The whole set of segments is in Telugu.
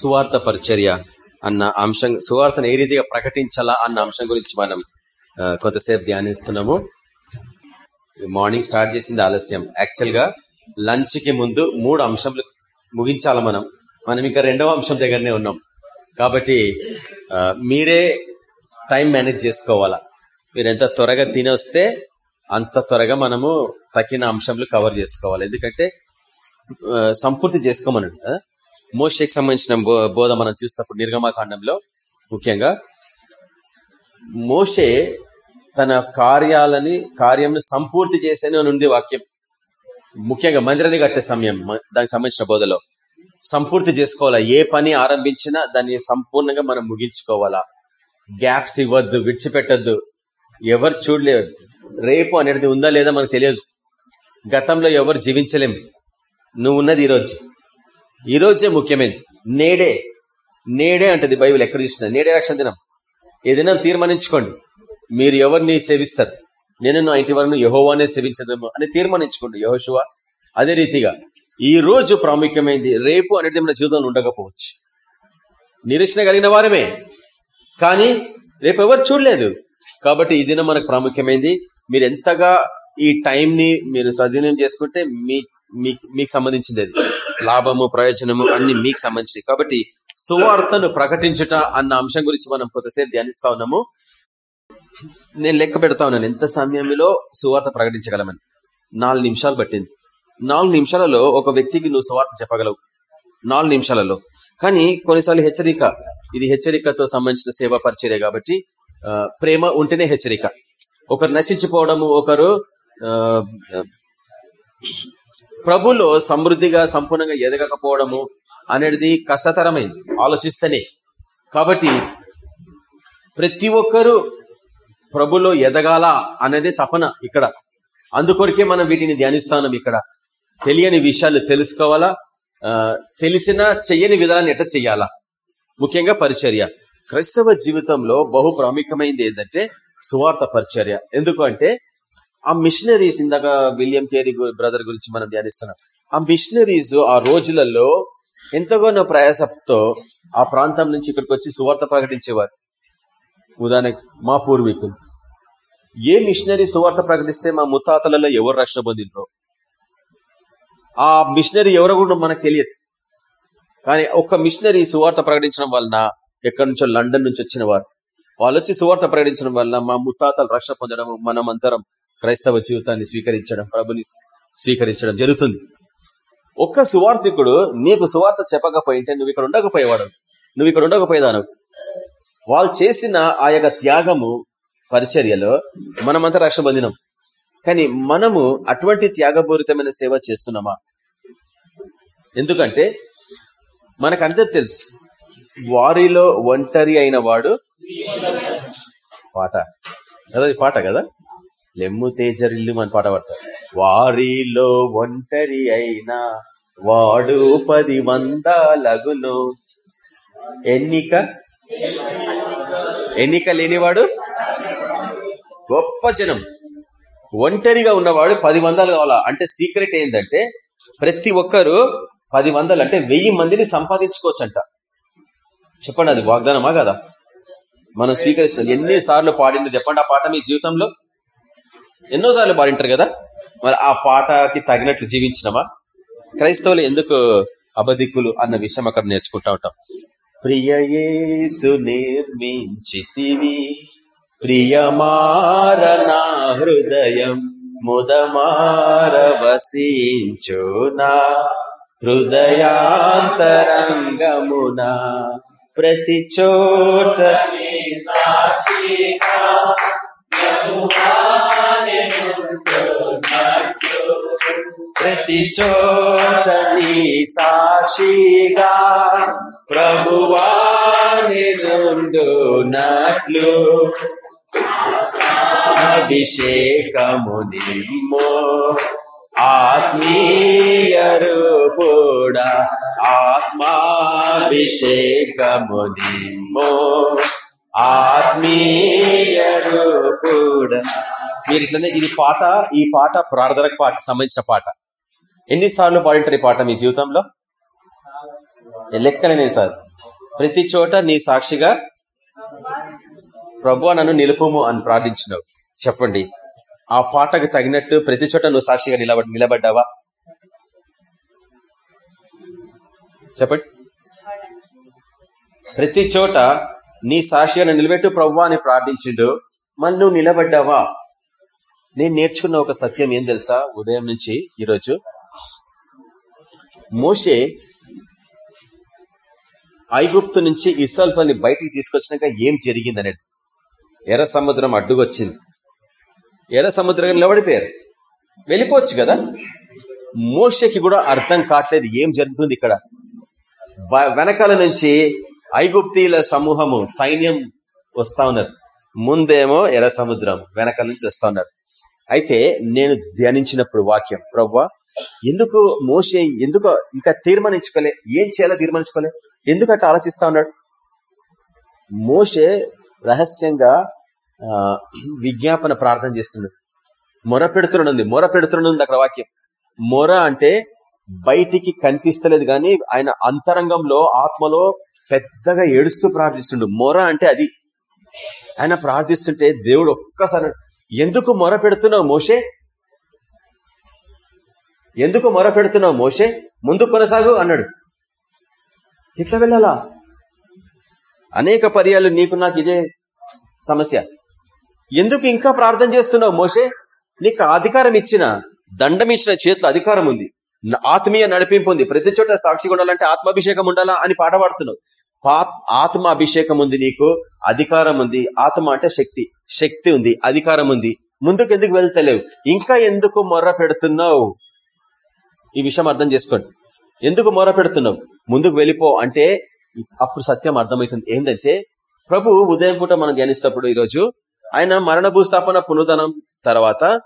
సువార్త పరిచర్య అన్న అంశం సువార్తను ఏ రీతిగా ప్రకటించాలా అన్న అంశం గురించి మనం కొంతసేపు ధ్యానిస్తున్నాము. మార్నింగ్ స్టార్ట్ చేసింది ఆలస్యం. యాక్చువల్గా లంచ్కి ముందు మూడు అంశంలు ముగించాలి మనం? మనం ఇంకా రెండవ అంశం దగ్గరనే ఉన్నాం. కాబట్టి మీరే టైం మేనేజ్ చేసుకోవాలా? మీరు ఎంత త్వరగా తినొస్తే అంత త్వరగా మనము తక్కిన అంశంలు కవర్ చేసుకోవాలి. ఎందుకంటే సంపూర్తి చేసుకోమని మోషేకి సంబంధించిన బోధ మనం చూసినప్పుడు నిర్గమాకాండంలో ముఖ్యంగా మోషే తన కార్యాలని కార్యంను సంపూర్తి చేసేనే ఉంది వాక్యం. ముఖ్యంగా మందిరాన్ని కట్టే సమయం దానికి సంబంధించిన బోధలో. సంపూర్తి చేసుకోవాలా? ఏ పని ఆరంభించినా దాన్ని సంపూర్ణంగా మనం ముగించుకోవాలా? గ్యాప్స్ ఇవ్వద్దు విడిచిపెట్టద్దు. ఎవరు చూడలేదు రేపు అనేది ఉందా లేదా మనకు తెలియదు. గతంలో ఎవరు జీవించలేం. నువ్వు ఉన్నది ఈరోజు. ఈరోజే ముఖ్యమైనది. నేడే. నేడే అంటది బైబిల్ ఎక్కడ చూసినా. నేడే రక్షణ దినం ఏదైనా తీర్మానించుకోండి. మీరు ఎవరిని సేవిస్తారు? నేను నా ఇంటి వరకు యహోవానే సేవించదేమో అని తీర్మానించుకోండి. యహోశివ అదే రీతిగా ఈ రోజు ప్రాముఖ్యమైంది. రేపు అనేది మన జీవితంలో ఉండకపోవచ్చు. నిరీక్షణ కలిగిన వారమే. కానీ రేపు ఎవరు చూడలేదు. కాబట్టి ఈ దినం మనకు ప్రాముఖ్యమైంది. మీరు ఎంతగా ఈ టైంని మీరు సద్వినియోగం చేసుకుంటే మీ మీకు సంబంధించింది అది. లాభము ప్రయోజనము అన్ని మీకు సంబంధించి కాబట్టి సువార్తను ప్రకటించుట అన్న అంశం గురించి మనం కొంతసేపు ధ్యానిస్తా ఉన్నాము. నేను లెక్క పెడతా ఉన్నాను. ఎంత సమయంలో సువార్త ప్రకటించగలమని? నాలుగు నిమిషాలు పట్టింది. నాలుగు నిమిషాలలో ఒక వ్యక్తికి నువ్వు సువార్త చెప్పగలవు. నాలుగు నిమిషాలలో. కానీ కొన్నిసార్లు హెచ్చరిక. ఇది హెచ్చరికతో సంబంధించిన సేవా పరిచర్య కాబట్టి ప్రేమ ఉంటేనే హెచ్చరిక. ఒకరు నశించిపోవడము ఒకరు ప్రభులో సమృద్ధిగా సంపూర్ణంగా ఎదగకపోవడము అనేది కష్టతరమైంది. ఆలోచిస్తేనే. కాబట్టి ప్రతి ఒక్కరూ ప్రభులో ఎదగాల అనేది తపన ఇక్కడ. అందుకొరకే మనం వీటిని ధ్యానిస్తాం ఇక్కడ. తెలియని విషయాలు తెలుసుకోవాలా? తెలిసిన చెయ్యని విధానాన్ని ఎట్లా చెయ్యాలా? ముఖ్యంగా పరిచర్య. క్రైస్తవ జీవితంలో బహు ప్రాముఖ్యమైనది ఏంటంటే సువార్త పరిచర్య. ఎందుకు అంటే ఆ మిషనరీస్ ఇందాక విలియం కేరీ బ్రదర్ గురించి మనం ధ్యానిస్తున్నాం. ఆ మిషనరీస్ ఆ రోజులలో ఎంతగానో ప్రయాసంతో ఆ ప్రాంతం నుంచి ఇక్కడికి వచ్చి సువార్త ప్రకటించేవారు. ఉదాహరణకు మా పూర్వీకులు. ఏ మిషనరీ సువార్త ప్రకటిస్తే మా ముత్తాతలలో ఎవరు రక్షణ పొందినరో ఆ మిషనరీ ఎవరో కూడా మనకు తెలియదు. కానీ ఒక్క మిషనరీ సువార్త ప్రకటించడం వలన ఎక్కడి నుంచో లండన్ నుంచి వచ్చిన వారు. వాళ్ళు వచ్చి సువార్త ప్రకటించడం వల్ల మా ముత్తాతలు రక్షణ పొందడం మనం అందరం క్రైస్తవ జీవితాన్ని స్వీకరించడం ప్రభుని స్వీకరించడం జరుగుతుంది. ఒక్క సువార్థికుడు నీకు సువార్త చెప్పకపోయింటే నువ్వు ఇక్కడ ఉండకపోయేవాడు నువ్వు ఇక్కడ ఉండకపోయేదాను వాళ్ళు చేసిన ఆ యొక్క త్యాగము పరిచర్యలో మనమంతా రక్షణ పొందినాం. కానీ మనము అటువంటి త్యాగపూరితమైన సేవ చేస్తున్నామా? ఎందుకంటే మనకందరు తెలుసు వారిలో ఒంటరి అయిన వాడు పాట. కదా పాట కదా? లెమ్ము తేజరిల్లు అని పాట పడతారు. వారిలో ఒంటరి అయినా వాడు పది వందలగును. ఎన్నిక? ఎన్నిక లేనివాడు? గొప్ప జనం. ఒంటరిగా ఉన్నవాడు పది వందలు కావాలా? అంటే సీక్రెట్ ఏంటంటే ప్రతి ఒక్కరు పది వందలు అంటే వెయ్యి మందిని సంపాదించుకోవచ్చంట. చెప్పండి అది వాగ్దానమా కదా? మనం స్వీకరిస్తాం ఎన్నిసార్లు పాడిందో చెప్పండి ఆ పాట మీ జీవితంలో. ఎన్నోసార్లు పాడింటారు కదా? మరి ఆ పాటకి తగినట్లు జీవించినమా క్రైస్తవులు ఎందుకు అబధికులు అన్న విషయం అక్కడ నేర్చుకుంటా ఉంటాం. ప్రియయేసు నిర్మించితివి ప్రియమారనా హృదయం ముదమార వసించునా హృదయాంతరంగమున ప్రతి చోట ప్రతి చోట నీ సాక్షిగా ప్రభువాని నుండునట్లు అభిషేకము నిమ్మో. ఆత్మీయ రూపుడా ఆత్మాభిషేకము నిమ్మో. ఆత్మీయ మీరు ఇట్లనే ఇది పాట ఈ పాట ప్రార్థనకు పాట సంబంధించిన పాట. ఎన్నిసార్లు పాడింటారు ఈ పాట మీ జీవితంలో? లెక్కలనే సార్. ప్రతి చోట నీ సాక్షిగా ప్రభు నన్ను నిలుపుము అని ప్రార్థించినావు. చెప్పండి ఆ పాటకు తగినట్లు ప్రతి చోట నువ్వు సాక్షిగా నిలబడి నిలబడ్డావా? చెప్పండి. ప్రతి చోట నీ సాక్షిగా నిలబెట్టు ప్రవ్వా అని ప్రార్థించిండు. మళ్ళీ నువ్వు నిలబడ్డావా? నేను నేర్చుకున్న ఒక సత్యం ఏం తెలుసా? ఉదయం నుంచి ఈరోజు. మోషే ఐగుప్తు నుంచి ఇసల్ఫల్ని బయటికి తీసుకొచ్చినాక ఏం జరిగింది అనేది ఎర్ర సముద్రం అడ్డుకొచ్చింది. ఎర్ర సముద్రం నిలబడిపోయారు. వెళ్ళిపోవచ్చు కదా? మోషకి కూడా అర్థం కావట్లేదు ఏం జరుగుతుంది ఇక్కడ. వెనకాల నుంచి ఐగుప్తీల సమూహము సైన్యం వస్తా ఉన్నారు ముందేమో ఎర్ర సముద్రం వెనకాల నుంచి వస్తా ఉన్నారు అయితే నేను ధ్యానించినప్పుడు వాక్యం ప్రవ్వా ఎందుకు మోసే ఎందుకు ఇంకా తీర్మానించుకోలే? ఏం చేయాలో తీర్మానించుకోలే? ఎందుకు అట్లా ఆలోచిస్తా ఉన్నాడు? మోసే రహస్యంగా విజ్ఞాపన ప్రార్థన చేస్తున్నాడు. మొర పెడుతున్నాడు మొర పెడుతున్నాడు అక్కడ వాక్యం. మొర అంటే Hmm. బయటికి కనిపిస్తలేదు గాని ఆయన అంతరంగంలో ఆత్మలో పెద్దగా ఏడుస్తూ ప్రార్థిస్తుండు. మొర అంటే అది. ఆయన ప్రార్థిస్తుంటే దేవుడు ఒక్కసారి ఎందుకు మొర పెడుతున్నావు మోషే? ఎందుకు మొర పెడుతున్నావు మోషే? ముందు కొనసాగు అన్నాడు. ఎట్లా వెళ్ళాలా? అనేక పర్యాలు నీకు నాకు ఇదే సమస్య. ఎందుకు ఇంకా ప్రార్థన చేస్తున్నావు మోషే? నీకు అధికారం ఇచ్చిన దండం ఇచ్చిన చేతిలో అధికారం ఉంది. ఆత్మీయ నడిపింపు ఉంది ప్రతి చోట సాక్షిగా ఉండాలంటే ఆత్మాభిషేకం ఉండాలా అని పాట పాడుతున్నావు. ఆత్మ అభిషేకం ఉంది నీకు అధికారం ఉంది. ఆత్మ అంటే శక్తి. శక్తి ఉంది అధికారం ఉంది. ముందుకు ఎందుకు వెళ్తలేవు? ఇంకా ఎందుకు మొర్ర పెడుతున్నావు? ఈ విషయం అర్థం చేసుకోండి. ఎందుకు మొర పెడుతున్నావు? ముందుకు వెళ్ళిపో అంటే అప్పుడు సత్యం అర్థమవుతుంది. ఏంటంటే ప్రభు ఉదయం పూట మనం ధ్యానిస్తప్పుడు ఈరోజు ఆయన మరణ భూస్థాపన పునరుదనం తర్వాత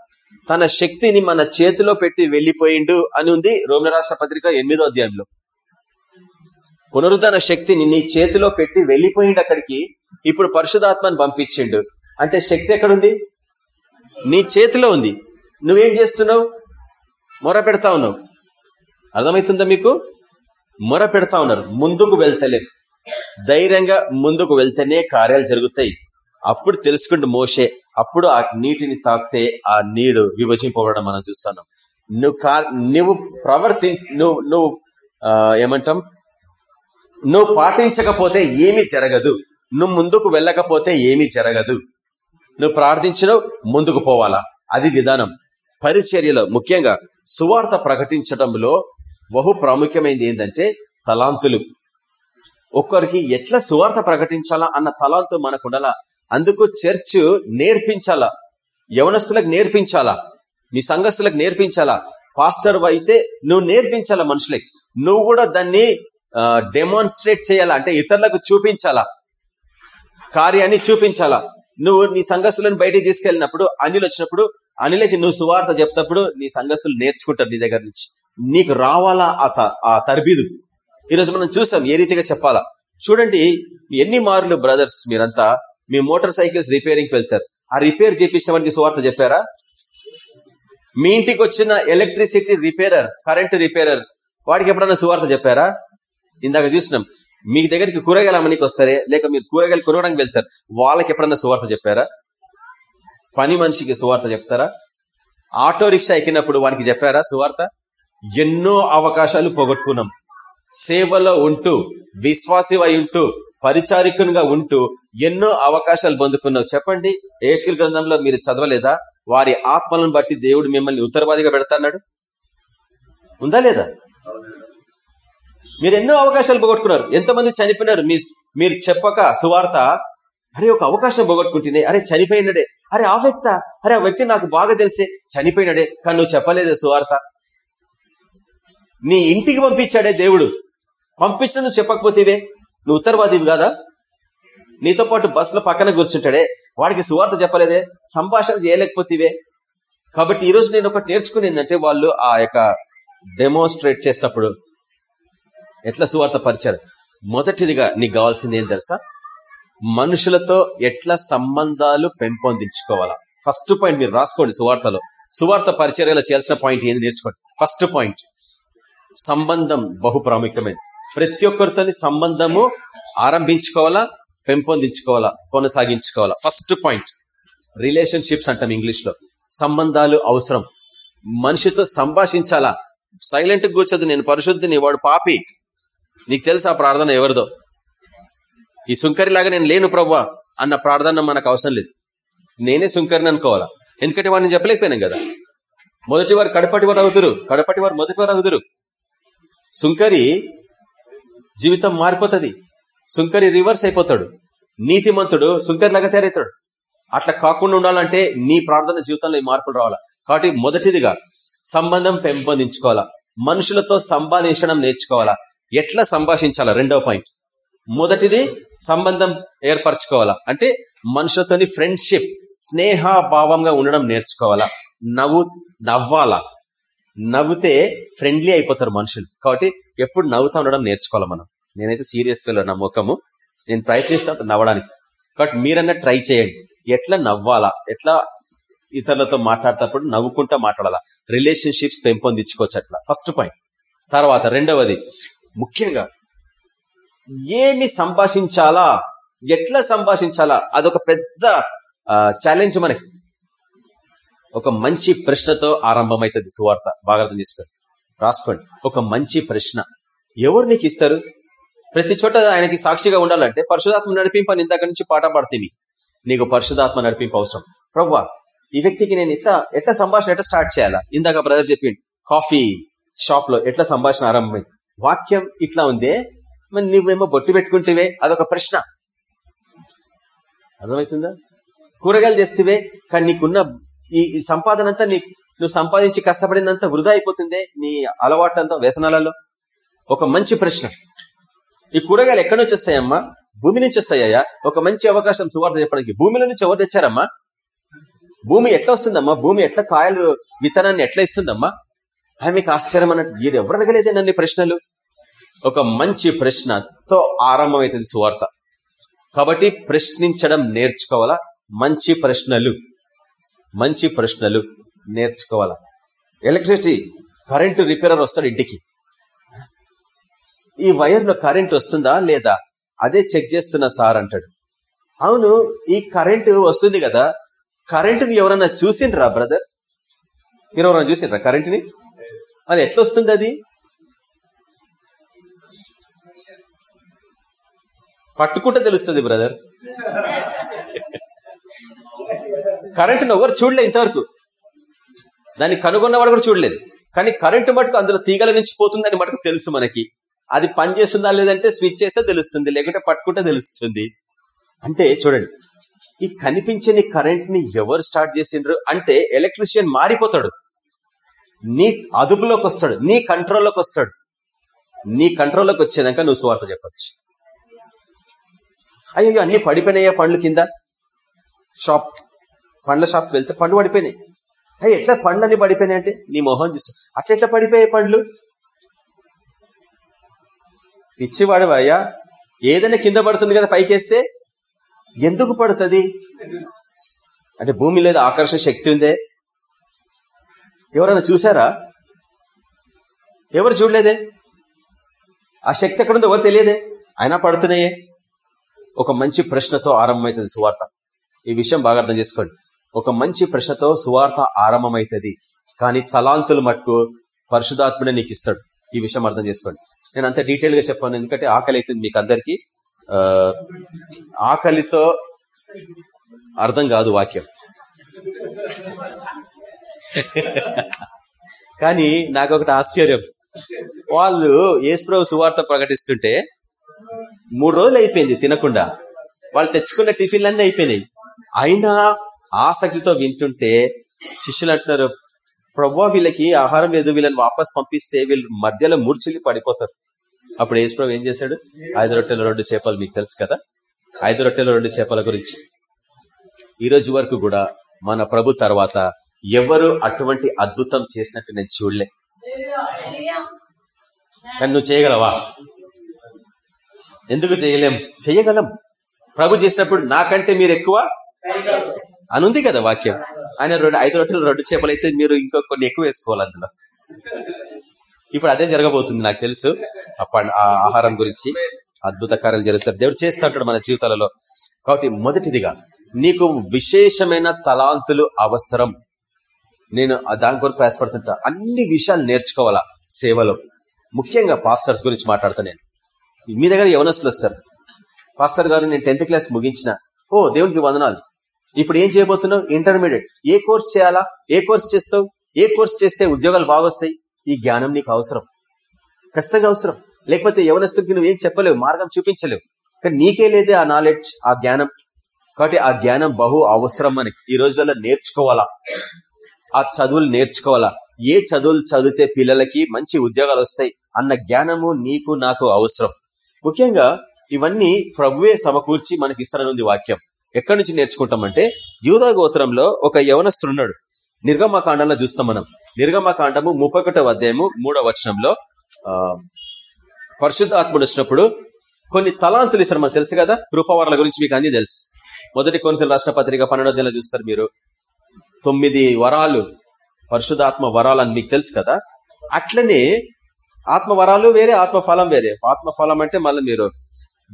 తన శక్తిని మన చేతిలో పెట్టి వెళ్ళిపోయిండు అని ఉంది రోమిన రాష్ట్ర పత్రిక ఎనిమిదో అధ్యాయంలో. పునరుద్ధరణ శక్తిని నీ చేతిలో పెట్టి వెళ్ళిపోయిండు అక్కడికి ఇప్పుడు పరిశుధాత్మని పంపించిండు. అంటే శక్తి ఎక్కడుంది? నీ చేతిలో ఉంది. నువ్వేం చేస్తున్నావు? మొర పెడతా ఉన్నావు. అర్థమవుతుందా మీకు? మొర పెడతా ఉన్నారు. ముందుకు వెళ్తలేదు ధైర్యంగా ముందుకు వెళ్తేనే కార్యాలు జరుగుతాయి. అప్పుడు తెలుసుకుంటూ మోసే అప్పుడు ఆ నీటిని తాకితే ఆ నీరు విభజింపబడడం మనం చూస్తున్నాం. నువ్వు కా నువ్వు ప్రవర్తి నువ్వు నువ్వు ఏమంటాం? నువ్వు పాటించకపోతే ఏమీ జరగదు. నువ్వు ముందుకు వెళ్ళకపోతే ఏమీ జరగదు. నువ్వు ప్రార్థించడం ముందుకు పోవాలా? అది విధానం. పరిచర్యలో ముఖ్యంగా సువార్త ప్రకటించడంలో బహు ప్రాముఖ్యమైనది ఏంటంటే తలాంతులు. ఒక్కరికి ఎట్లా సువార్త ప్రకటించాలా అన్న తలాంతు మనకుండలా అందుకు చర్చ్ నేర్పించాలా? యవనస్తులకు నేర్పించాలా? నీ సంఘస్థులకు నేర్పించాలా? పాస్టర్ అయితే నువ్వు నేర్పించాలా మనుషులకి? నువ్వు కూడా దాన్ని డెమాన్స్ట్రేట్ చేయాలా? అంటే ఇతరులకు చూపించాలా? కార్యాన్ని చూపించాలా? నువ్వు నీ సంఘస్థులను బయటికి తీసుకెళ్ళినప్పుడు అనిలు వచ్చినప్పుడు అనిలకి నువ్వు సువార్త చెప్తప్పుడు నీ సంఘస్థులు నేర్చుకుంటారు నీ దగ్గర నుంచి. నీకు రావాలా ఆ తరబీదు? ఈరోజు మనం చూసాం ఏ రీతిగా చెప్పాలా? చూడండి ఎన్ని మార్లు బ్రదర్స్ మీరంతా మీ మోటార్ సైకిల్స్ రిపేరింగ్ వెళ్తారు. ఆ రిపేర్ చేపించడానికి సువార్త చెప్పారా? మీ ఇంటికి వచ్చిన ఎలక్ట్రిసిటీ రిపేరర్ కరెంట్ రిపేరర్ వాడికి ఎప్పుడన్నా సువార్త చెప్పారా? ఇందాక చూసినాం. మీ దగ్గరికి కూరగాయలు అమ్మనికి వస్తారే? లేక మీరు కూరగాయలు కొనడానికి వెళ్తారు. వాళ్ళకి ఎప్పుడన్నా సువార్త చెప్పారా? పని మనిషికి సువార్త చెప్తారా? ఆటో రిక్షా ఎక్కినప్పుడు వానికి చెప్పారా సువార్త? ఎన్నో అవకాశాలు పోగొట్టుకున్నాం. సేవలో ఉంటూ విశ్వాసివై ఉంటూ పరిచారికునిగా ఉంటూ ఎన్నో అవకాశాలు పొందుకున్నావు. చెప్పండి ఏసుకల్ గ్రంథంలో మీరు చదవలేదా? వారి ఆత్మలను బట్టి దేవుడు మిమ్మల్ని ఉత్తరవాదిగా పెడతాడు. ఉందా లేదా? మీరు ఎన్నో అవకాశాలు పోగొట్టుకున్నారు. ఎంతమంది చనిపోయినారు? మీ మీరు చెప్పక సువార్త అరే ఒక అవకాశం పోగొట్టుకుంటున్నాయి అరే చనిపోయినడే. అరే ఆ వ్యక్త అరే ఆ వ్యక్తి నాకు బాగా తెలిసే చనిపోయినడే. కానీ నువ్వు చెప్పలేదే సువార్త. నీ ఇంటికి పంపించాడే దేవుడు. పంపించిన నువ్వు చెప్పకపోతేవే నువ్వు ఉత్తరవాదివి కాదా? నీతో పాటు బస్సులో పక్కన కూర్చుంటాడే. వాడికి సువార్త చెప్పలేదే సంభాషణ చేయలేకపోతేవే. కాబట్టి ఈరోజు నేను ఒకటి నేర్చుకునేందంటే వాళ్ళు ఆ యొక్క డెమోన్స్ట్రేట్ చేసినప్పుడు ఎట్లా సువార్త పరిచారు? మొదటిదిగా నీకు కావాల్సింది ఏం తెలుసా? మనుషులతో ఎట్లా సంబంధాలు పెంపొందించుకోవాలా? ఫస్ట్ పాయింట్ మీరు రాసుకోండి సువార్తలో. సువార్త పరిచర్యలో చేయాల్సిన పాయింట్ ఏంది నేర్చుకోండి. ఫస్ట్ పాయింట్ సంబంధం బహు ప్రాముఖ్యమైనది ప్రతి ఒక్కరితోని సంబంధము ఆరంభించుకోవాలా పెంపొందించుకోవాలా కొనసాగించుకోవాలా? ఫస్ట్ పాయింట్ రిలేషన్షిప్స్ అంటాం ఇంగ్లీష్లో సంబంధాలు అవసరం. మనిషితో సంభాషించాలా? సైలెంట్ కూర్చోదు నేను పరిశుద్ధిని వాడు పాపి. నీకు తెలుసు ఆ ప్రార్థన ఎవరిదో? ఈ సుంకరిలాగా నేను లేను ప్రవ్వా అన్న ప్రార్థన మనకు అవసరం లేదు. నేనే సుంకరిని అనుకోవాలా? ఎందుకంటే వాడిని చెప్పలేకపోయినాం కదా. మొదటి వారు కడపటి వారు అవుతురు. కడపటి వారు మొదటి వారు అవుతురు. సుంకరి జీవితం మారిపోతుంది. సుంకరి రివర్స్ అయిపోతాడు. నీతిమంతుడు సుంకరి లాగా తయారవుతాడు. అట్లా కాకుండా ఉండాలంటే నీ ప్రార్థన జీవితంలో ఈ మార్పులు రావాలా? కాబట్టి మొదటిదిగా సంబంధం పెంపొందించుకోవాలా. మనుషులతో సంభాషించడం నేర్చుకోవాలా. ఎట్లా సంభాషించాలా? రెండవ పాయింట్. మొదటిది సంబంధం ఏర్పరచుకోవాలా. అంటే మనుషులతోని ఫ్రెండ్షిప్ స్నేహభావంగా ఉండడం నేర్చుకోవాలా. నవ్వు నవ్వాలా. నవ్వుతే ఫ్రెండ్లీ అయిపోతారు మనుషులు. కాబట్టి ఎప్పుడు నవ్వుతా ఉండడం నేర్చుకోవాలి మనం. నేనైతే సీరియస్ ఫీల్ నా ముఖము. నేను ప్రయత్నిస్తాను నవ్వడానికి. బట్ మీరన్నా ట్రై చేయండి. ఎట్లా నవ్వాలా? ఎట్లా ఇతరులతో మాట్లాడేటప్పుడు నవ్వుకుంటా మాట్లాడాలా? రిలేషన్షిప్స్ పెంపొందించుకోవచ్చు అట్లా. ఫస్ట్ పాయింట్ తర్వాత రెండవది ముఖ్యంగా ఏమి సంభాషించాలా? ఎట్లా సంభాషించాలా? అదొక పెద్ద ఛాలెంజ్ మనకి. ఒక మంచి ప్రశ్నతో ఆరంభమైతుంది సువార్త. బాగా అర్థం చేసుకోండి. రాసుకోండి. ఒక మంచి ప్రశ్న. ఎవరు నీకు ఇస్తారు? ప్రతి చోట ఆయనకి సాక్షిగా ఉండాలంటే పరిశుధాత్మ నడిపింపని ఇందాక నుంచి పాట పాడుతుంది. నీకు పరిశుధాత్మ నడిపింపు అవసరం. ప్రవ్వా ఈ వ్యక్తికి నేను ఎట్లా ఎట్లా సంభాషణ ఎట్లా స్టార్ట్ చేయాలా? ఇందాక బ్రదర్ చెప్పిండు కాఫీ షాప్లో ఎట్లా సంభాషణ ఆరంభమైంది? వాక్యం ఇట్లా ఉందే? మరి నువ్వేమో బొట్టు పెట్టుకుంటేవే? అదొక ప్రశ్న. అర్థమవుతుందా? కూరగాయలు తెస్తేవే? కానీ నీకున్న ఈ సంపాదన అంతా నీకు నువ్వు సంపాదించి కష్టపడినంత వృధా అయిపోతుందే నీ అలవాట్లంతా వ్యసనాలలో? ఒక మంచి ప్రశ్న. ఈ కూరగాయలు ఎక్కడి నుంచి వస్తాయమ్మా? భూమి నుంచి వస్తాయా ఒక మంచి అవకాశం సువార్త చెప్పడానికి. భూమిలో నుంచి ఎవరు తెచ్చారమ్మా? భూమి ఎట్లా వస్తుందమ్మా? భూమి ఎట్లా కాయలు విత్తనాన్ని ఎట్లా ఇస్తుందమ్మా? ఆమెకు ఆశ్చర్యం అన్నట్టు మీరు ఎవరు అడగలేదే నన్ను ప్రశ్నలు? ఒక మంచి ప్రశ్నతో ఆరంభమవుతుంది సువార్త. కాబట్టి ప్రశ్నించడం నేర్చుకోవాలా? మంచి ప్రశ్నలు. మంచి ప్రశ్నలు. నేర్చుకోవాలా? ఎలక్ట్రిసిటీ కరెంటు రిపేరర్ వస్తాడు ఇంటికి. ఈ వైర్లో కరెంట్ వస్తుందా లేదా? అదే చెక్ చేస్తున్నా సార్ అంటాడు. అవును ఈ కరెంటు వస్తుంది కదా కరెంటుని ఎవరన్నా చూసిండ్రా బ్రదర్? మీరు ఎవరన్నా చూసిండ్రా కరెంటుని? అది ఎట్లా వస్తుంది అది? పట్టుకుంటే తెలుస్తుంది బ్రదర్. కరెంటును ఎవరు చూడలే ఇంతవరకు. దాన్ని కనుగొన్నవాడు కూడా చూడలేదు. కానీ కరెంటు మటుకు అందులో తీగల నుంచి పోతుందని మటుకు తెలుసు మనకి. అది పని చేస్తుందా లేదంటే స్విచ్ చేస్తే తెలుస్తుంది లేకుంటే పట్టుకుంటే తెలుస్తుంది. అంటే చూడండి ఈ కనిపించని కరెంట్ని ఎవరు స్టార్ట్ చేసిండ్రు అంటే ఎలక్ట్రీషియన్ మారిపోతాడు. నీ అదుపులోకి వస్తాడు నీ కంట్రోల్లోకి వస్తాడు. నీ కంట్రోల్లోకి వచ్చేదాక నువ్వు స్వార్థ చెప్పచ్చు. అయ్యో అన్ని పడిపోయినాయా పండ్లు కింద? షాప్ పండ్ల షాప్ వెళ్తే పండ్లు పడిపోయినాయి. అయ్యి ఎట్లా పండ్లు అన్ని పడిపోయినాయి అంటే? నీ మొహం చూస్తా. అట్లా ఎట్లా పడిపోయాయి పండ్లు? పిచ్చివాడవయ్యా ఏదైనా కింద పడుతుంది కదా పైకేస్తే? ఎందుకు పడుతుంది? అంటే భూమి లేదా ఆకర్షణ శక్తి ఉందే? ఎవరైనా చూసారా ఎవరు చూడలేదే? ఆ శక్తి ఎక్కడుందో ఎవరు తెలియదే? అయినా పడుతున్నాయే? ఒక మంచి ప్రశ్నతో ఆరంభమవుతుంది సువార్త. ఈ విషయం బాగా అర్థం చేసుకోండి. ఒక మంచి ప్రశ్నతో సువార్త ఆరంభమైతుంది కానీ తలాంతులు మట్టుకు పరిశుధాత్మనే నీకు ఇస్తాడు. ఈ విషయం అర్థం చేసుకోండి. నేను అంత డీటెయిల్గా చెప్పాను ఎందుకంటే ఆకలి అవుతుంది మీకు అందరికి. ఆకలితో అర్థం కాదు వాక్యం. కానీ నాకు ఒకటి ఆశ్చర్యం. వాళ్ళు ఏసుప్రభు సువార్త ప్రకటిస్తుంటే మూడు రోజులు అయిపోయింది తినకుండా. వాళ్ళు తెచ్చుకున్న టిఫిన్లన్నీ అయిపోయినాయి. అయినా ఆసక్తితో వింటుంటే శిష్యులు అంటున్నారు ప్రభా వీళ్ళకి ఆహారం లేదు వీళ్ళని వాపస్ పంపిస్తే వీళ్ళు మధ్యలో మూర్చిల్లి పడిపోతారు. అప్పుడు యేసుప్రభు ఏం చేశాడు? ఐదు రొట్టెల రెండు చేపలు మీకు తెలుసు కదా? ఐదు రొట్టెల రెండు చేపల గురించి. ఈ రోజు వరకు కూడా మన ప్రభు తర్వాత ఎవరు అటువంటి అద్భుతం చేసినట్టు నేను చూడలే. నువ్వు చేయగలవా? ఎందుకు చేయలేం? చేయగలం. ప్రభు చేసినప్పుడు నాకంటే మీరు ఎక్కువ? అని ఉంది కదా వాక్యం. ఆయన రెండు ఐదు రొట్టెలు రెండు చేపలు అయితే మీరు ఇంకా కొన్ని ఎక్కువ వేసుకోవాలి అందులో. ఇప్పుడు అదే జరగబోతుంది నాకు తెలుసు. ఆ ఆహారం గురించి అద్భుత కార్యాలు జరుగుతారు దేవుడు చేస్తూ ఉంటాడు మన జీవితాలలో. కాబట్టి మొదటిదిగా నీకు విశేషమైన తలాంతులు అవసరం. నేను దాని కొరకు ప్రయాసపడుతుంటా. అన్ని విషయాలు నేర్చుకోవాలా సేవలో. ముఖ్యంగా పాస్టర్స్ గురించి మాట్లాడతా నేను. మీ దగ్గర యవనస్తులు వస్తారు. పాస్టర్ గారు నేను టెన్త్ క్లాస్ ముగించిన. ఓ దేవునికి వందనాలు. ఇప్పుడు ఏం చేయబోతున్నావు? ఇంటర్మీడియట్ ఏ కోర్స్ చేయాలా? ఏ కోర్స్ చేస్తావు? ఏ కోర్స్ చేస్తే ఉద్యోగాలు బాగొస్తాయి? ఈ జ్ఞానం నీకు అవసరం. ఖచ్చితంగా అవసరం. లేకపోతే యవనస్తుడికి నువ్వేం చెప్పలేవు మార్గం చూపించలేవు. కానీ నీకే లేదే ఆ నాలెడ్జ్ ఆ జ్ఞానం. కాబట్టి ఆ జ్ఞానం బహు అవసరం మనకి ఈ రోజులలో నేర్చుకోవాలా? ఆ చదువులు నేర్చుకోవాలా? ఏ చదువులు చదివితే పిల్లలకి మంచి ఉద్యోగాలు వస్తాయి? అన్న జ్ఞానము నీకు నాకు అవసరం. ముఖ్యంగా ఇవన్నీ ప్రభువే సమకూర్చి మనకి ఇస్తారనుంది వాక్యం. ఎక్కడి నుంచి నేర్చుకుంటామంటే యూదా గోత్రంలో ఒక యవనస్తుడున్నాడు. నిర్గమకాండంలో చూస్తాం మనం. నిర్గమకాండము ముప్పై ఒకటో అధ్యాయము మూడో వచనంలో ఆ పరిశుద్ధాత్ముడు వచ్చినప్పుడు కొన్ని తలాంతులు ఇస్తారు మనకు తెలుసు కదా? కృపవర్ల గురించి మీకు అన్ని తెలుసు. మొదటి కొనుకలు రాష్ట్ర పత్రిక పన్నెండో చూస్తారు మీరు. తొమ్మిది వరాలు పరిశుధాత్మ వరాలు అని మీకు తెలుసు కదా? అట్లనే ఆత్మ వరాలు వేరే ఆత్మ ఫలం వేరే. ఆత్మ ఫలం అంటే మళ్ళీ మీరు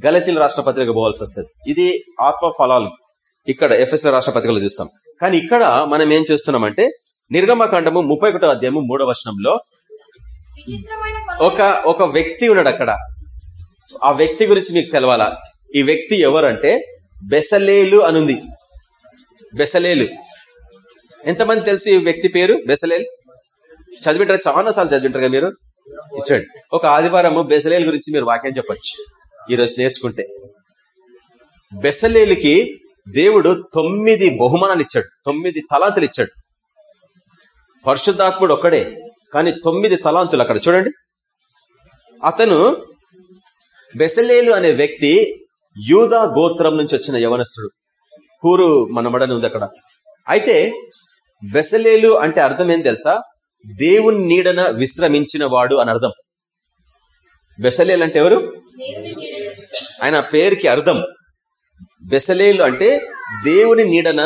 గలతీల రాష్ట్ర పత్రిక పోవాల్సి వస్తుంది. ఇది ఆత్మ ఫలాలు. ఇక్కడ ఎఫ్ఎస్ రాష్ట్ర పత్రికలు చూస్తాం. కానీ ఇక్కడ మనం ఏం చేస్తున్నామంటే నిర్గమకాండము ముప్పై ఒకటో అధ్యాయము మూడో వచనంలో ఒక ఒక వ్యక్తి ఉన్నాడు అక్కడ. ఆ వ్యక్తి గురించి మీకు తెలవాలా? ఈ వ్యక్తి ఎవరంటే బెసలేలు అనుంది. బెసలేలు. ఎంతమంది తెలుసు ఈ వ్యక్తి పేరు? బెసలేల్? చదివింటారు? చాలా సార్లు చదివింటారు కదా మీరు? ఇచ్చండి ఒక ఆదివారము బెసలేల్ గురించి మీరు వాక్యం చెప్పొచ్చు. ఈరోజు నేర్చుకుంటే. బెసలేలికి దేవుడు తొమ్మిది బహుమానాలు ఇచ్చాడు. తొమ్మిది తలాంతులు ఇచ్చాడు. పరిశుద్ధాత్ముడు ఒక్కడే కానీ తొమ్మిది తలాంతులు అక్కడ. చూడండి. అతను బెసలేలు అనే వ్యక్తి యూదా గోత్రం నుంచి వచ్చిన యవనస్తుడు. కూరు మనమడని ఉంది అక్కడ. అయితే బెసలేలు అంటే అర్థం ఏం తెలుసా? దేవుని నీడన విశ్రమించిన వాడు అని అర్థం. బెసలేలు అంటే ఎవరు? ఆయన పేరుకి అర్థం. బెసలేలు అంటే దేవుని నీడన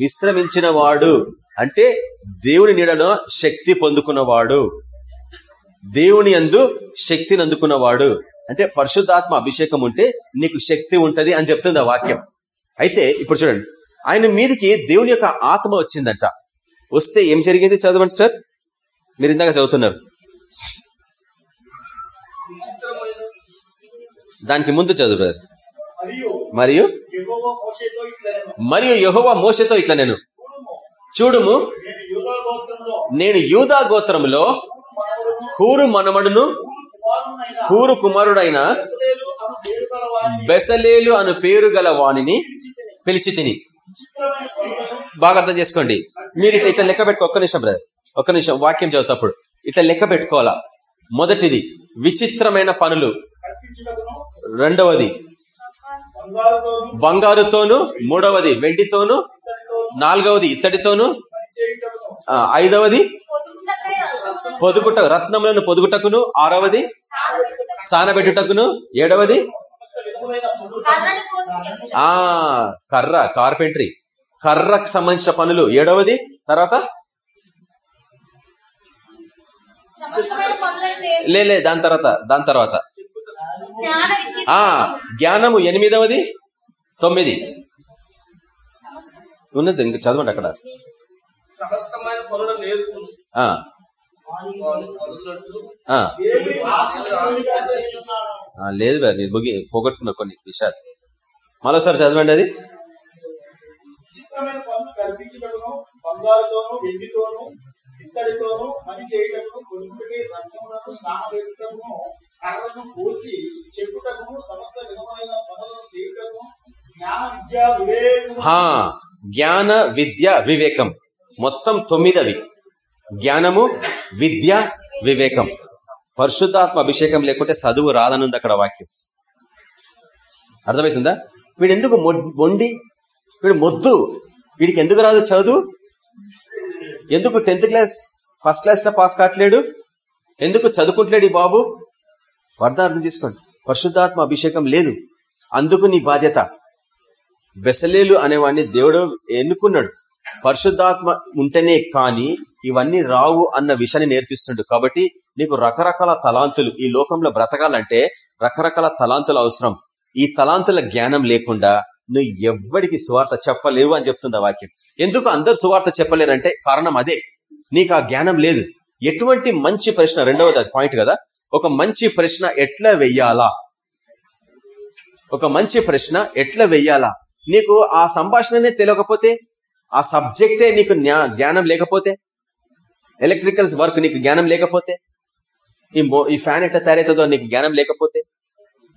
విశ్రమించిన వాడు అంటే దేవుని నీడన శక్తి పొందుకున్నవాడు. దేవుని అందు శక్తిని అందుకున్నవాడు అంటే పరిశుద్ధాత్మ అభిషేకం ఉంటే నీకు శక్తి ఉంటది అని చెప్తుంది ఆ వాక్యం. అయితే ఇప్పుడు చూడండి. ఆయన మీదికి దేవుని యొక్క ఆత్మ వచ్చిందంట. వస్తే ఏం జరిగింది చదవండి సార్? మీరు ఇందాక చదువుతున్నారు. దానికి ముందు చదువు మరియు మరియు? యహోవా మోసతో ఇట్లా నేను. చూడుము. నేను యూదా గోత్రములో కూరు మనమడును కూరు కుమారుడైన బెసలేలు అను పేరు గల వాణిని పిలిచి తిని. బాగా అర్థం చేసుకోండి. మీరు ఇట్లా ఇట్లా లెక్క పెట్టుకో ఒక్క నిమిషం బ్రదర్. ఒక్క నిమిషం వాక్యం చదువుతప్పుడు. ఇట్లా లెక్క పెట్టుకోవాలా? మొదటిది విచిత్రమైన పనులు. రెండవది బంగారుతోను మూడవది వెండితోను నాలుగవది ఇత్తడితోను ఐదవది పొదుగుట రత్నములను పొదుగుటకును ఆరవది సానబెట్టుటకును ఏడవది ఆ కర్ర కార్పెంటరీ. కర్రకు సంబంధించిన పనులు ఏడవది తర్వాత లేలే దాని తర్వాత దాని తర్వాత. ఆ జ్ఞానము ఎనిమిదవది తొమ్మిది. ఉన్నది ఇంక చదవండి అక్కడ. లేదు మీరు ముగి పోగొట్టుకున్న కొన్ని విషయాలు. మరోసారి చదవండి అది. బంగారుతోను వెండితోను ఇత్తడితోనూ పని చేయటము కొనుక్కుడికి రత్నములను స్నానపెట్టుటము కర్రను కోసి చెప్పుటకు సమస్త విధమైన పనులను చేయటము జ్ఞాన విద్య వివేకము జ్ఞాన విద్య వివేకం. మొత్తం తొమ్మిదవి. జ్ఞానము విద్య వివేకం. పరిశుద్ధాత్మ అభిషేకం లేకుంటే చదువు రాదనుంది అక్కడ వాక్యం. అర్థమవుతుందా? వీడెందుకు మొండి? వీడు మొద్దు. వీడికి ఎందుకు రాదు చదువు? ఎందుకు టెన్త్ క్లాస్ ఫస్ట్ క్లాస్లో పాస్ కావట్లేడు? ఎందుకు చదువుకుంటలేడు ఈ బాబు? అర్థం తీసుకోండి చేసుకోండి. పరిశుద్ధాత్మ అభిషేకం లేదు. అందుకు నీ బాధ్యత. బెసలేలు అనేవాడిని దేవుడు ఎన్నుకున్నాడు. పరిశుద్ధాత్మ ఉంటేనే కాని ఇవన్నీ రావు అన్న విషయాన్ని నేర్పిస్తుండు. కాబట్టి నీకు రకరకాల తలాంతులు ఈ లోకంలో బ్రతకాలంటే రకరకాల తలాంతులు అవసరం. ఈ తలాంతుల జ్ఞానం లేకుండా నువ్వు ఎవ్వడికి సువార్త చెప్పలేవు అని చెప్తుంది వాక్యం. ఎందుకు అందరు సువార్త చెప్పలేరంటే కారణం అదే. నీకు ఆ జ్ఞానం లేదు. ఎటువంటి మంచి ప్రశ్న రెండవది పాయింట్ కదా. ఒక మంచి ప్రశ్న ఎట్లా వెయ్యాలా? ఒక మంచి ప్రశ్న ఎట్లా వెయ్యాలా? నీకు ఆ సంభాషణనే తెలియకపోతే ఆ సబ్జెక్టే నీకు జ్ఞానం లేకపోతే ఎలక్ట్రికల్స్ వర్క్ నీకు జ్ఞానం లేకపోతే ఈ ఈ ఫ్యాన్ ఎట్లా తయారవుతుందో నీకు జ్ఞానం లేకపోతే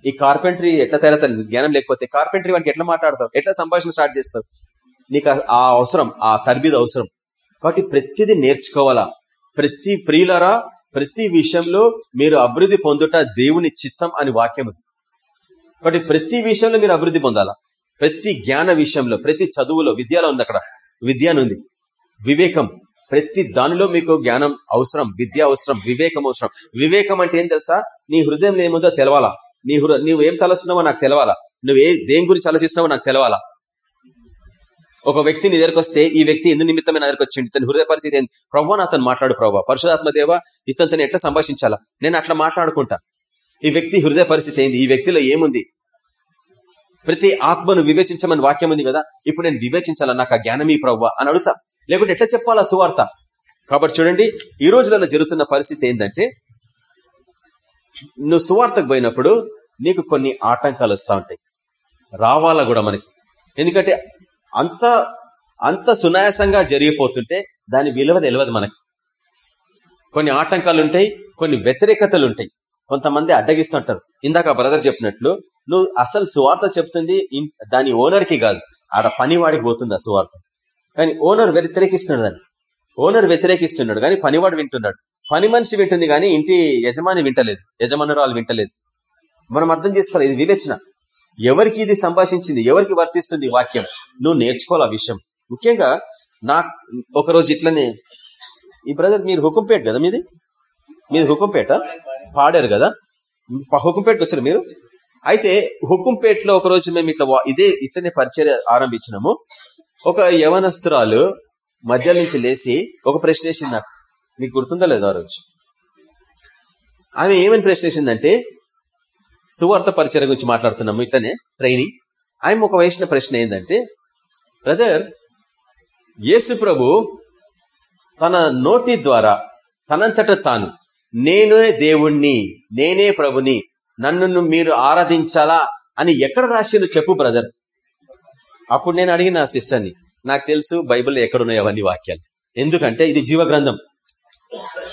ఈ కార్పెంటరీ ఎట్లా తయారవుతుంది? జ్ఞానం లేకపోతే కార్పెంటరీ వానికి ఎట్లా మాట్లాడతావు? ఎట్లా సంభాషణ స్టార్ట్ చేస్తావు? నీకు ఆ అవసరం ఆ తరబిది అవసరం. కాబట్టి ప్రతిదీ నేర్చుకోవాలా? ప్రతి ప్రియులరా ప్రతి విషయంలో మీరు అభివృద్ధి పొందుట దేవుని చిత్తం అని వాక్యం కాబట్టి ప్రతి విషయంలో మీరు అభివృద్ధి పొందాలా? ప్రతి జ్ఞాన విషయంలో ప్రతి చదువులో విద్యలో ఉంది అక్కడ. విద్య ఉంది. వివేకం. ప్రతి దానిలో మీకు జ్ఞానం అవసరం విద్య అవసరం వివేకం అవసరం. వివేకం అంటే ఏం తెలుసా? నీ హృదయం ఏముందో తెలవాలా? నీ నువ్వు ఏం తలస్తున్నావో నాకు తెలవాలా? నువ్వు ఏ దేని గురించి ఆలోచిస్తున్నావో నాకు తెలవాలా? ఒక వ్యక్తి నీ దగ్గరకు వస్తే ఈ వ్యక్తి ఎందు నిమిత్తమైన దగ్గరకు వచ్చింది తన హృదయ పరిస్థితి ఏంది? ప్రభు అతను మాట్లాడు ప్రభావ పరశురాత్మ దేవ ఇతను ఎట్లా సంభాషించాలా? నేను అట్లా మాట్లాడుకుంటా. ఈ వ్యక్తి హృదయ పరిస్థితి ఏంది? ఈ వ్యక్తిలో ఏముంది? ప్రతి ఆత్మను వివేచించమని వాక్యం ఉంది కదా? ఇప్పుడు నేను వివేచించాలా? నాకు ఆ జ్ఞానమీ ప్రవ్వ అని అడుగుతా. లేకుంటే ఎట్లా చెప్పాలా సువార్త? కాబట్టి చూడండి ఈ రోజులలో జరుగుతున్న పరిస్థితి ఏంటంటే నువ్వు సువార్తకు పోయినప్పుడు నీకు కొన్ని ఆటంకాలు వస్తూ ఉంటాయి. రావాలా కూడా మనకి? ఎందుకంటే అంత అంత సునాయాసంగా జరిగిపోతుంటే దాని విలువ తెలియదు మనకి. కొన్ని ఆటంకాలు ఉంటాయి కొన్ని వ్యతిరేకతలు ఉంటాయి. కొంతమంది అడ్డగిస్తుంటారు. ఇందాక బ్రదర్ చెప్పినట్లు నువ్వు అసలు సువార్త చెప్తుంది దాని ఓనర్కి కాదు. ఆడ పనివాడికి పోతుంది ఆ సువార్త. కానీ ఓనర్ వ్యతిరేకిస్తున్నాడు దాన్ని. ఓనర్ వ్యతిరేకిస్తున్నాడు కానీ పనివాడు వింటున్నాడు. పని మనిషి వింటుంది కానీ ఇంటి యజమాని వింటలేదు. యజమానురాలు వింటలేదు. మనం అర్థం చేసుకోవాలి ఇది వివేచన. ఎవరికి ఇది సంభాషించింది ఎవరికి వర్తిస్తుంది వాక్యం? నువ్వు నేర్చుకోవాలి ఆ విషయం. ముఖ్యంగా నా ఒకరోజు ఇట్లనే ఈ బ్రదర్ మీరు హుకుంపేట కదా మీది? మీది హుకుంపేట? పాడారు కదా? హుకుంపేటకు వచ్చారు మీరు? అయితే హుకుంపేటలో ఒక రోజు మేము ఇట్లా ఇదే ఇట్లనే పరిచయం ఆరంభించినాము. ఒక యవనస్తురాలు మధ్య నుంచి లేచి ఒక ప్రశ్న వేసింది నాకు. మీకు గుర్తుందా లేదా ఆ రోజు? ఆమె ఏమని ప్రశ్నించిందంటే సువార్త పరిచయం గురించి మాట్లాడుతున్నాము ఇట్లనే ట్రైనింగ్ ఆయన ఒక వేసిన ప్రశ్న ఏంటంటే బ్రదర్ యేసు ప్రభు తన నోటి ద్వారా తనంతట తాను నేనే దేవుణ్ణి నేనే ప్రభుని నన్ను మీరు ఆరాధించాలా అని ఎక్కడ రాసిండు చెప్పు బ్రదర్? అప్పుడు నేను అడిగిన సిస్టర్ని నాకు తెలుసు బైబిల్ ఎక్కడున్నాయి అవన్నీ వాక్యాలు. ఎందుకంటే ఇది జీవగ్రంథం.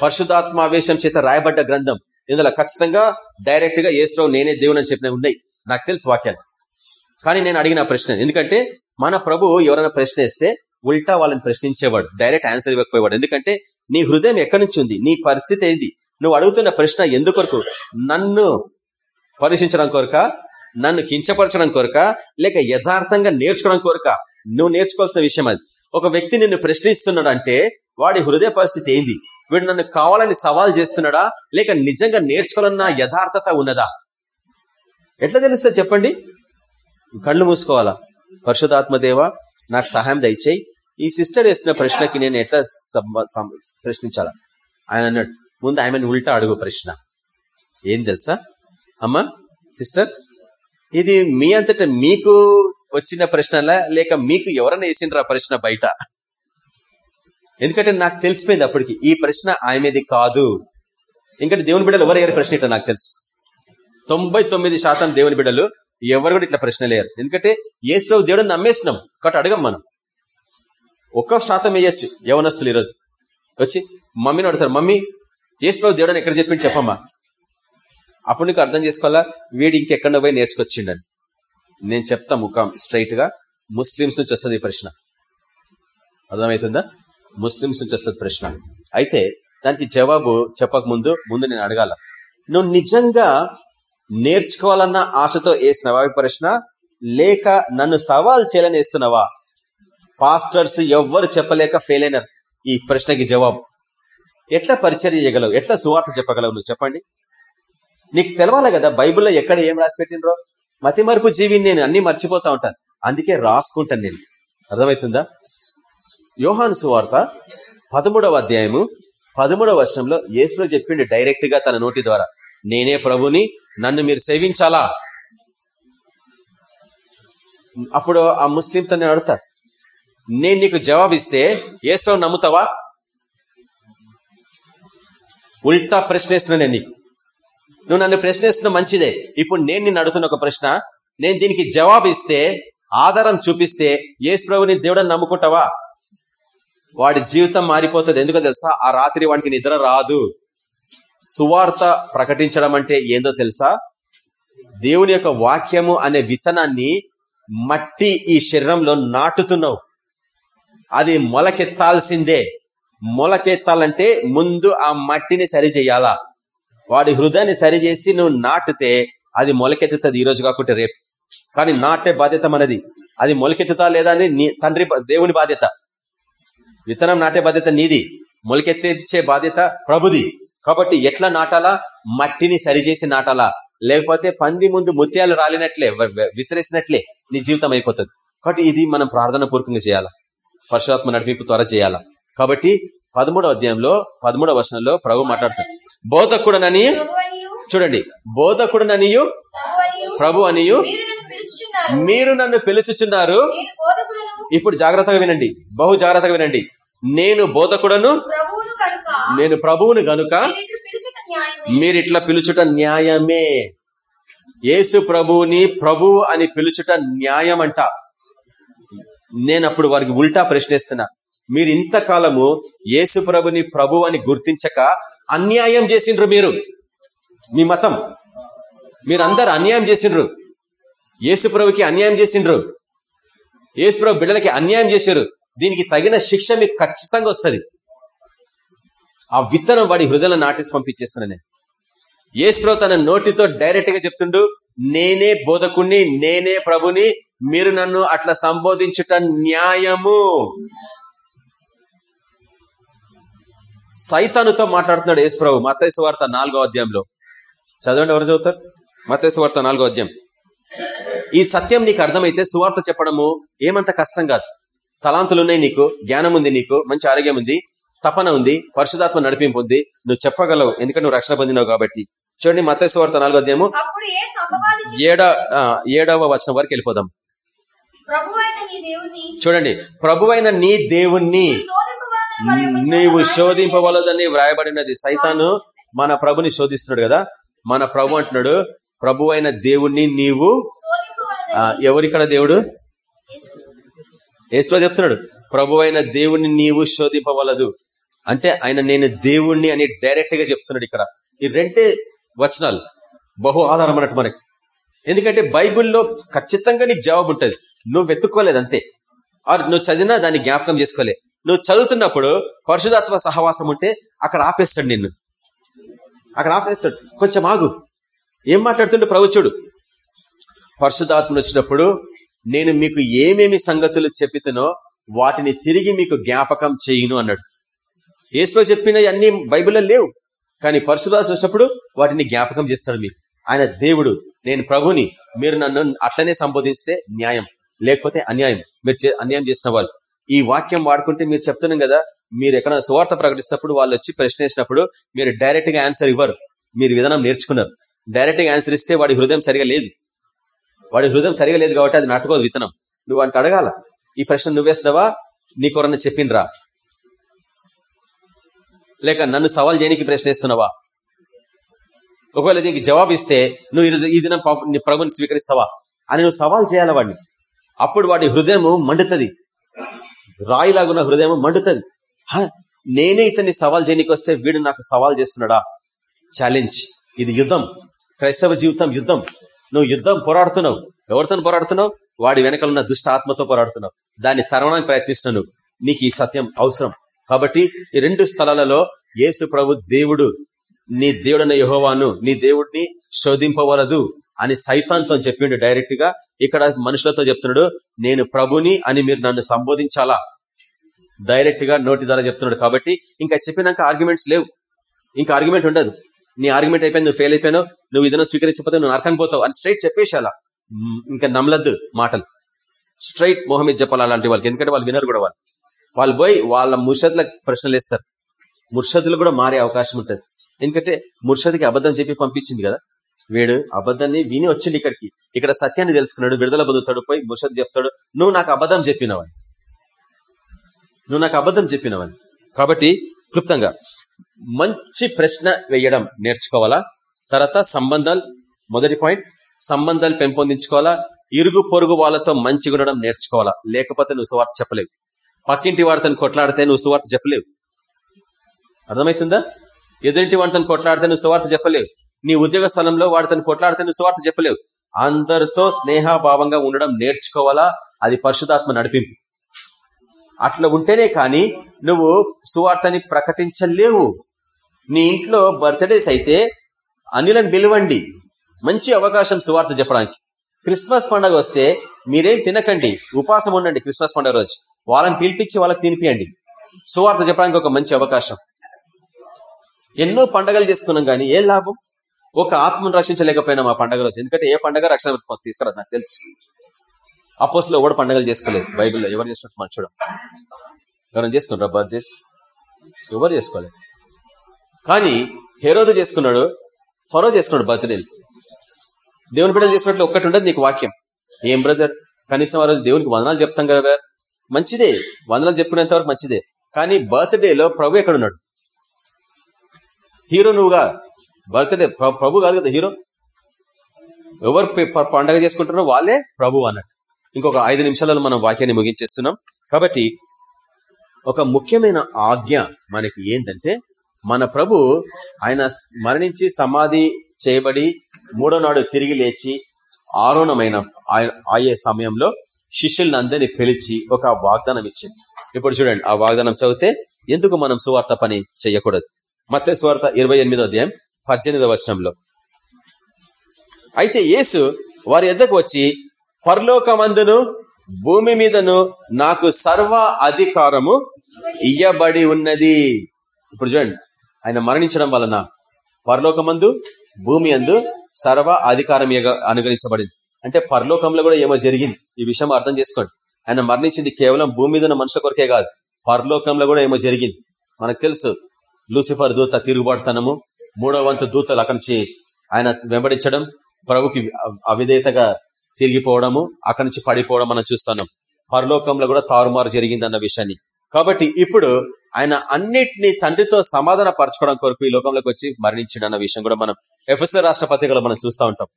పరిశుధాత్మావేశం చేత రాయబడ్డ గ్రంథం. ఇందులో ఖచ్చితంగా డైరెక్ట్గా ఏసురావు నేనే దేవుని అని చెప్పినవి ఉన్నాయి. నాకు తెలుసు వాక్యాలు. కానీ నేను అడిగిన ప్రశ్న ఎందుకంటే మన ప్రభు ఎవరైనా ప్రశ్న వేస్తే ఉల్టా వాళ్ళని ప్రశ్నించేవాడు డైరెక్ట్ ఆన్సర్ ఇవ్వకపోయేవాడు. ఎందుకంటే నీ హృదయం ఎక్కడి నుంచి ఉంది? నీ పరిస్థితి ఏంది? నువ్వు అడుగుతున్న ప్రశ్న ఎందుకొరకు? నన్ను పరీక్షించడం కొరక? నన్ను కించపరచడం కొరక? లేక యథార్థంగా నేర్చుకోవడం కొరక? నువ్వు నేర్చుకోవాల్సిన విషయం అది. ఒక వ్యక్తి నిన్ను ప్రశ్నిస్తున్నాడు అంటే వాడి హృదయ పరిస్థితి ఏంది? వీడు నన్ను కావాలని సవాల్ చేస్తున్నాడా? లేక నిజంగా నేర్చుకోవాలన్న యథార్థత ఉన్నదా? ఎట్లా తెలుస్తుంది చెప్పండి? కళ్ళు మూసుకోవాలా? పరిశుధాత్మదేవ నాకు సహాయం దయచేయి. ఈ సిస్టర్ వేసిన ప్రశ్నకి నేను ఎట్లా ప్రశ్నించాలా? ఆయన అన్నాడు ముందు ఆమెను ఉల్టా అడుగు ప్రశ్న. ఏం తెలుసా? అమ్మా సిస్టర్ ఇది మీ అంతటా మీకు వచ్చిన ప్రశ్నలా? లేక మీకు ఎవరైనా వేసిండ్రా ప్రశ్న బయట? ఎందుకంటే నాకు తెలిసిపోయింది అప్పటికి ఈ ప్రశ్న ఆయనది కాదు. ఎందుకంటే దేవుని బిడ్డలు ఎవరు ప్రశ్న ఇట్లా నాకు తెలుసు. తొంభై తొమ్మిది శాతం దేవుని బిడ్డలు ఎవరు కూడా ఇట్లా ప్రశ్న లేరు. ఎందుకంటే ఏసులో దేవుడు నమ్మేసినాం. కాబట్టి అడగం మనం. ఒక్క శాతం వేయచ్చు యవనస్తులు ఈరోజు. వచ్చి మమ్మీని అడుగుతారు మమ్మీ ఏసులో దేవుడు ఎక్కడ చెప్పింది చెప్పమ్మా? అప్పుడు నీకు అర్థం చేసుకోవాలా? వీడు ఇంకెక్కడ పోయి నేర్చుకొచ్చిండని. నేను చెప్తా ముఖం స్ట్రైట్గా ముస్లింస్ నుంచి వస్తుంది ఈ ప్రశ్న. అర్థమవుతుందా? ముస్లింస్ నుంచి వస్తుంది ప్రశ్న. అయితే దానికి జవాబు చెప్పక ముందు ముందు నేను అడగాల. నువ్వు నిజంగా నేర్చుకోవాలన్న ఆశతో వేసినవా ప్రశ్న? లేక నన్ను సవాల్ చేయాలని వేస్తున్నావా? పాస్టర్స్ ఎవ్వరు చెప్పలేక ఫెయిల్ అయినారు. ఈ ప్రశ్నకి జవాబు. ఎట్లా పరిచయం చేయగలవు? ఎట్లా సువార్త చెప్పగలవు నువ్వు? చెప్పండి. నీకు తెలవాలి కదా బైబుల్లో ఎక్కడ ఏం రాసి పెట్టినరో మతి మరుపు జీవిని నేను అన్ని మర్చిపోతా ఉంటాను. అందుకే రాసుకుంటాను నేను. అర్థమవుతుందా? యోహాను సువార్త పదమూడవ అధ్యాయము పదమూడవ వర్షంలో యేసులో చెప్పిండు డైరెక్ట్గా తన నోటి ద్వారా. నేనే ప్రభుని నన్ను మీరు సేవించాలా? అప్పుడు ఆ ముస్లిం తను అడుగుతాడు? నేను నీకు జవాబిస్తే ఏసులో నమ్ముతావా? ఉల్టా ప్రశ్నేస్తున్నా నేను నీకు. నువ్వు నన్ను ప్రశ్నిస్తున్న మంచిదే. ఇప్పుడు నేను నిన్ను అడుగుతున్న ఒక ప్రశ్న. నేను దీనికి జవాబు ఇస్తే ఆధారం చూపిస్తే ఏసు ప్రభుని దేవుడని నమ్ముకుంటావా? వాడి జీవితం మారిపోతుంది. ఎందుకో తెలుసా? ఆ రాత్రి వాడికి నిద్ర రాదు. సువార్త ప్రకటించడం అంటే ఏందో తెలుసా? దేవుని యొక్క వాక్యము అనే విత్తనాన్ని మట్టి ఈ శరీరంలో నాటుతున్నావు. అది మొలకెత్తాల్సిందే. మొలకెత్తాలంటే ముందు ఆ మట్టిని సరిచేయాలా వాడి హృదయాన్ని సరిచేసి నువ్వు నాటితే అది మొలకెత్తుతుంది ఈరోజు రోజు కాకుంటే రేపు. కానీ నాటే బాధ్యత మనది. అది మొలకెత్తుతా లేదా అని తండ్రి దేవుని బాధ్యత. విత్తనం నాటే బాధ్యత నీది. మొలకెత్తించే బాధ్యత ప్రభుది. కాబట్టి ఎట్లా నాటాలా? మట్టిని సరిచేసి నాటాలా? లేకపోతే పంది ముందు ముత్యాలు రాలినట్లే విసిరేసినట్లే నీ జీవితం అయిపోతుంది. కాబట్టి ఇది మనం ప్రార్థన పూర్వకంగా చేయాలా? పరశురాత్మ నడిపింపు త్వర చేయాలా? కాబట్టి పదమూడవ అధ్యాయంలో పదమూడవ వర్షంలో ప్రభు మాట్లాడుతాడు. బోధకుడనని చూడండి. బోధకుడననియు ప్రభు అనియు మీరు నన్ను పిలుచుచున్నారు. ఇప్పుడు జాగ్రత్తగా వినండి. బహు జాగ్రత్తగా వినండి. నేను బోధకుడను? నేను ప్రభువును గనుక? మీరిట్లా పిలుచుట న్యాయమే. యేసు ప్రభువుని ప్రభు అని పిలుచుట న్యాయం అంట నేను అప్పుడు వారికి ఉల్టా ప్రశ్నిస్తున్నా. మీరు ఇంతకాలము యేసు ప్రభుని ప్రభు అని గుర్తించక అన్యాయం చేసిండ్రు మీరు. మీ మతం. మీరందరు అన్యాయం చేసిండ్రు. యేసు ప్రభుకి అన్యాయం చేసిండ్రు. యేసు ప్రభు బిడ్డలకి అన్యాయం చేశారు. దీనికి తగిన శిక్ష మీకు ఖచ్చితంగా వస్తుంది. ఆ విత్తనం వాడి హృదయంలో నాటేసి పంపించేస్తున్నాను నేను. యేసు తన నోటితో డైరెక్ట్గా చెప్తుండు నేనే బోధకుణ్ణి నేనే ప్రభుని మీరు నన్ను అట్లా సంబోధించుట న్యాయము. సైతానుతో మాట్లాడుతున్నాడు యేసు ప్రభు మతేసు వార్త నాలుగో అధ్యాయంలో. చదవండి ఎవరు చదువుతారు? మతేసు వార్త నాలుగో అధ్యాయం. ఈ సత్యం నీకు అర్థమైతే సువార్త చెప్పడము ఏమంత కష్టం కాదు. తలాంతులు ఉన్నాయి నీకు జ్ఞానం ఉంది నీకు మంచి ఆరోగ్యం ఉంది తపన ఉంది పరిశుధాత్మ నడిపింపు ఉంది. నువ్వు చెప్పగలవు ఎందుకంటే నువ్వు రక్షణ పొందినావు కాబట్టి. చూడండి మతేసు వార్త నాలుగో అధ్యాయము. ఏడవ ఏడవ వచనం వరకు వెళ్ళిపోదాం. చూడండి ప్రభువైన నీ దేవుణ్ణి నీవు శోధింపవలదని వ్రాయబడినది. సైతాను మన ప్రభుని శోధిస్తున్నాడు కదా? మన ప్రభు అంటున్నాడు ప్రభు అయిన దేవుణ్ణి నీవు ఎవరిక్కడ దేవుడు? ఏసులో చెప్తున్నాడు ప్రభు అయిన దేవుణ్ణి నీవు శోధింపవలదు. అంటే ఆయన నేను దేవుణ్ణి అని డైరెక్ట్గా చెప్తున్నాడు ఇక్కడ. ఈ రెండే వచనాలు. బహు ఆధారం అన్నట్టు మనకి. ఎందుకంటే బైబుల్లో ఖచ్చితంగా నీకు జవాబు ఉంటుంది. నువ్వు వెతుక్కోలేదు అంతే. నువ్వు చదివినా దాన్ని జ్ఞాపకం చేసుకోలే. నువ్వు చదువుతున్నప్పుడు పరిశుధాత్మ సహవాసం ఉంటే అక్కడ ఆపేస్తాడు నిన్ను. అక్కడ ఆపేస్తాడు. కొంచెం ఆగు. ఏం మాట్లాడుతుండే ప్రభుత్వుడు పరిశుధాత్మను వచ్చినప్పుడు నేను మీకు ఏమేమి సంగతులు చెప్పితేనో వాటిని తిరిగి మీకు జ్ఞాపకం చేయను అన్నాడు. ఏసులో చెప్పిన అన్ని బైబిల్లో లేవు. కానీ పరిశుధాత్మ వచ్చినప్పుడు వాటిని జ్ఞాపకం చేస్తాడు మీకు. ఆయన దేవుడు నేను ప్రభుని మీరు నన్ను అట్లనే సంబోధిస్తే న్యాయం లేకపోతే అన్యాయం. మీరు అన్యాయం చేసిన వాళ్ళు. ఈ వాక్యం వాడుకుంటే మీరు చెప్తున్నాం కదా మీరు ఎక్కడ సువార్త ప్రకటిస్తున్నప్పుడు వాళ్ళు వచ్చి ప్రశ్న వేసినప్పుడు మీరు డైరెక్ట్గా ఆన్సర్ ఇవ్వరు. మీరు విధానం నేర్చుకున్నారు. డైరెక్ట్గా ఆన్సర్ ఇస్తే వాడి హృదయం సరిగా లేదు. వాడి హృదయం సరిగా లేదు కాబట్టి అది నాటుకోదు విత్తనం. నువ్వు అంటే అడగాల. ఈ ప్రశ్న నువ్వేస్తున్నావా నీకెవరన్నా చెప్పిండ్రా లేక నన్ను సవాల్ చేయనికి ప్రశ్నిస్తున్నావా? ఒకవేళ దీనికి జవాబు ఇస్తే నువ్వు ఈరోజు ఈ దినం ప్రభుని స్వీకరిస్తావా? అని నువ్వు సవాల్ చేయాల వాడిని. అప్పుడు వాడి హృదయం మండుతుంది. రాయిలాగున్న హృదయం మండుతుంది. నేనే ఇతన్ని సవాల్ చేయనికి వస్తే వీడు నాకు సవాల్ చేస్తున్నాడా? ఛాలెంజ్ ఇది యుద్ధం. క్రైస్తవ జీవితం యుద్ధం. నువ్వు యుద్ధం పోరాడుతున్నావు. ఎవరితో పోరాడుతున్నావు? వాడి వెనకలున్న దుష్ట ఆత్మతో పోరాడుతున్నావు. దాన్ని తరవడానికి ప్రయత్నిస్తున్నావు నీకు ఈ సత్యం అవసరం. కాబట్టి ఈ రెండు స్థలాలలో యేసు ప్రభు దేవుడు నీ దేవుడన్న యహోవాను నీ దేవుడిని శోధింపవలదు అని సైతాంతో చెప్పిండు డైరెక్ట్గా ఇక్కడ మనుషులతో చెప్తున్నాడు నేను ప్రభుని అని మీరు నన్ను సంబోధించాలా? డైరెక్ట్గా నోటి ద్వారా చెప్తున్నాడు. కాబట్టి ఇంకా చెప్పినాక ఆర్గ్యుమెంట్స్ లేవు. ఇంకా ఆర్గ్యుమెంట్ ఉండదు. నీ ఆర్గ్యుమెంట్ అయిపోయింది నువ్వు ఫెయిల్ అయిపోయావు నువ్వు ఏదైనా స్వీకరించకపోతే నువ్వు నరకం పోతావు అని స్ట్రైట్ చెప్పేశాలా ఇంకా నమ్మలద్దు మాటలు. స్ట్రైట్ మొహమ్మద్ చెప్పాలి అలాంటి వాళ్ళకి. ఎందుకంటే వాళ్ళు వినరు కూడా వాళ్ళు. వాళ్ళు పోయి వాళ్ళ ముర్షద్లకు ప్రశ్నలు వేస్తారు. ముర్షద్లు కూడా మారే అవకాశం ఉంటుంది. ఎందుకంటే ముర్షద్కి అబద్ధం చెప్పి పంపించింది కదా. వీడు అబద్ధాన్ని విని వచ్చింది ఇక్కడికి. ఇక్కడ సత్యాన్ని తెలుసుకున్నాడు విడుదల పొందుతాడు పోయి ముర్షద్ చెప్తాడు నువ్వు నాకు అబద్ధం చెప్పినవని. నువ్వు నాకు అబద్ధం చెప్పినవని. కాబట్టి క్లుప్తంగా మంచి ప్రశ్న వేయడం నేర్చుకోవాలా? తర్వాత సంబంధాలు మొదటి పాయింట్ సంబంధాలు పెంపొందించుకోవాలా? ఇరుగు పొరుగు వాళ్ళతో మంచిగా ఉండడం నేర్చుకోవాలా? లేకపోతే నువ్వు సువార్త చెప్పలేవు. పక్కింటి వాడితో కొట్లాడితే నువ్వు సువార్త చెప్పలేవు. అర్థమవుతుందా ఎదురింటి వాడితో కొట్లాడితే నువ్వు సువార్త చెప్పలేవు. నీ ఉద్యోగ స్థలంలో వాడితో కొట్లాడితే నువ్వు సువార్త చెప్పలేవు. అందరితో స్నేహభావంగా ఉండడం నేర్చుకోవాలా? అది పరిశుధాత్మ నడిపింపు. అట్లా ఉంటేనే కానీ నువ్వు సువార్తని ప్రకటించలేవు. నీ ఇంట్లో బర్త్డేస్ అయితే అన్యులను పిలవండి. మంచి అవకాశం సువార్త చెప్పడానికి. క్రిస్మస్ పండుగ వస్తే మీరేం తినకండి. ఉపాసం ఉండండి క్రిస్మస్ పండుగ రోజు. వాళ్ళని పిలిపించి వాళ్ళకి తినిపియండి. సువార్త చెప్పడానికి ఒక మంచి అవకాశం. ఎన్నో పండగలు చేసుకున్నాం కానీ ఏం లాభం? ఒక ఆత్మను రక్షించలేకపోయినా మా పండగ రోజు. ఎందుకంటే ఏ పండగ రక్షణ తీసుకురాదు నాకు తెలుసు. అపోస్లో ఎవడు పండుగలు చేసుకోలేదు? బైబిల్లో ఎవరు చేసుకుంటే మనం చూడం. ఎవరైనా చేసుకుంటారు బర్త్డేస్ ఎవరు చేసుకోలేదు? కానీ హెరోదు చేసుకున్నాడు ఫరో చేసుకున్నాడు బర్త్డేలు. దేవుని బిడ్డలు చేసినట్లు ఒక్కటి ఉండదు నీకు వాక్యం. ఏం బ్రదర్? కనీసం ఆ రోజు దేవునికి వందనాలు చెప్తాం కదా మంచిదే. వందనాలు చెప్పుకునేంత వరకు మంచిదే. కానీ బర్త్డేలో ప్రభు ఎక్కడున్నాడు? హీరో నువ్వుగా? బర్త్డే ప్రభు కాదు కదా హీరో? ఎవరు పండగ చేసుకుంటారో వాళ్ళే ప్రభు అన్నట్టు. ఇంకొక ఐదు నిమిషాలలో మనం వాక్యాన్ని ముగించేస్తున్నాం. కాబట్టి ఒక ముఖ్యమైన ఆజ్ఞ మనకి ఏంటంటే మన ప్రభు ఆయన మరణించి సమాధి చేయబడి మూడో నాడు తిరిగి లేచి ఆరోణమైన ఆయే సమయంలో శిష్యుల్ని అందరినీ పిలిచి ఒక వాగ్దానం ఇచ్చింది. ఇప్పుడు చూడండి ఆ వాగ్దానం చదివితే ఎందుకు మనం సువార్త పని చేయకూడదు? మత్తే సువార్త ఇరవై ఎనిమిదో అధ్యాయం పద్దెనిమిదవ వచనంలో. అయితే యేసు వారి ఎద్దకు వచ్చి పరలోకమందును భూమి మీదను నాకు సర్వ అధికారము ఇయ్యబడి ఉన్నది. ఇప్పుడు చూడండి ఆయన మరణించడం వలన పరలోకమందు భూమి అందు సర్వ అధికారం అనుగరించబడింది అంటే పరలోకంలో కూడా ఏమో జరిగింది. ఈ విషయం అర్థం చేసుకోండి. ఆయన మరణించింది కేవలం భూమి మీద మనుషుల కొరకే కాదు పరలోకంలో కూడా ఏమో జరిగింది. మనకు తెలుసు లూసిఫర్ దూత తిరుగుబాటుతనము మూడవ వంతు దూతలు అక్కడి నుంచి ఆయన వెంబడించడం ప్రభుకి అవిధేతగా తిరిగిపోవడము అక్కడి నుంచి పడిపోవడం మనం చూస్తున్నాం. పరలోకంలో కూడా తారుమారు జరిగింది అన్న విషయాన్ని. కాబట్టి ఇప్పుడు ఆయన అన్నిటినీ తండ్రితో సమాధాన పరచుకోవడం కొరకు ఈ లోకంలోకి వచ్చి మరణించిండు అన్న విషయం కూడా మనం ఎఫ్ఎస్ఆర్ రాష్ట్రపతిగా మనం చూస్తూ ఉంటాం.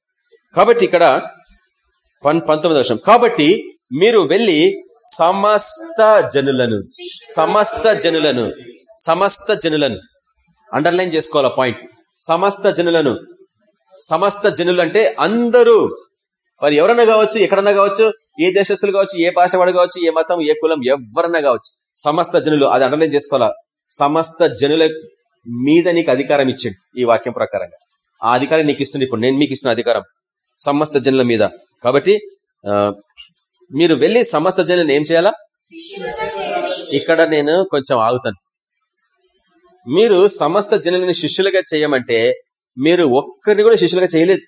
కాబట్టి ఇక్కడ పంతొమ్మిది వర్షం. కాబట్టి మీరు వెళ్ళి సమస్త జనులను సమస్త జనులను సమస్త జనులను అండర్లైన్ చేసుకోవాల పాయింట్ సమస్త జనులను సమస్త జనులు అంటే అందరూ మరి ఎవరన్నా కావచ్చు ఎక్కడన్నా కావచ్చు ఏ దేశస్తులు కావచ్చు ఏ భాష వాడు కావచ్చు ఏ మతం ఏ కులం ఎవరన్నా కావచ్చు సమస్త జనులు అది అండర్లైన్ చేసుకోవాలా? సమస్త జనుల మీద నీకు అధికారం ఇచ్చింది ఈ వాక్యం ప్రకారంగా. ఆ అధికారం నీకు ఇస్తుంది ఇప్పుడు నేను మీకు ఇస్తున్న అధికారం. సమస్త జనుల మీద. కాబట్టి మీరు వెళ్ళి సమస్త జనులను ఏం చేయాలా? ఇక్కడ నేను కొంచెం ఆగుతాను. మీరు సమస్త జనులను శిష్యులుగా చేయమంటే మీరు ఒక్కరిని కూడా శిష్యులుగా చేయలేదు.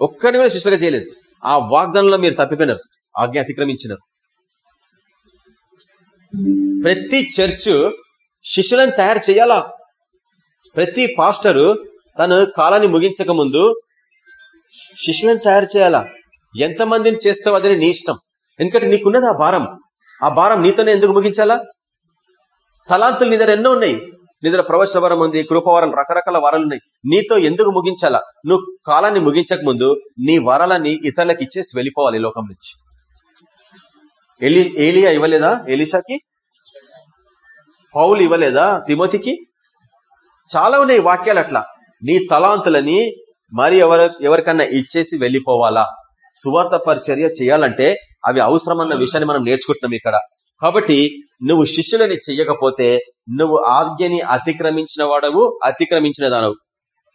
ఒక్కరిని కూడా శిష్యులుగా చేయలేదు. ఆ వాగ్దానంలో మీరు తప్పిపోయినారు. ఆజ్ఞ అతిక్రమించినారు. ప్రతి చర్చ్ శిష్యులను తయారు చేయాలా? ప్రతి పాస్టరు తను కాలాన్ని ముగించక ముందు శిష్యులను తయారు చేయాలా? ఎంతమందిని చేస్తావు అదని నీ ఇష్టం. ఎందుకంటే నీకున్నది ఆ భారం. ఆ భారం నీతోనే ఎందుకు ముగించాలా? తలాంతులు నీ దగ్గర ఎన్నో ఉన్నాయి. నిద్ర ప్రవేశ వరం ఉంది కృపవరం రకరకాల వరాలు ఉన్నాయి నీతో ఎందుకు ముగించాలా? నువ్వు కాలాన్ని ముగించక ముందు నీ వరాలని ఇతరులకు ఇచ్చేసి వెళ్ళిపోవాలి లోకం నుంచి. ఎలి ఏలియా ఇవ్వలేదా? ఎలిషాకి? పౌలు ఇవ్వలేదా? తిమోతికి? చాలా ఉన్నాయి వాక్యాలు అట్లా. నీ తలాంతులని మరి ఎవరు ఎవరికన్నా ఇచ్చేసి వెళ్ళిపోవాలా? సువార్త పరిచర్య చేయాలంటే అవి అవసరమన్న విషయాన్ని మనం నేర్చుకుంటున్నాం ఇక్కడ. కాబట్టి నువ్వు శిష్యులని చెయ్యకపోతే నువ్వు ఆజ్ఞని అతిక్రమించిన వాడవు అతిక్రమించిన దానవు.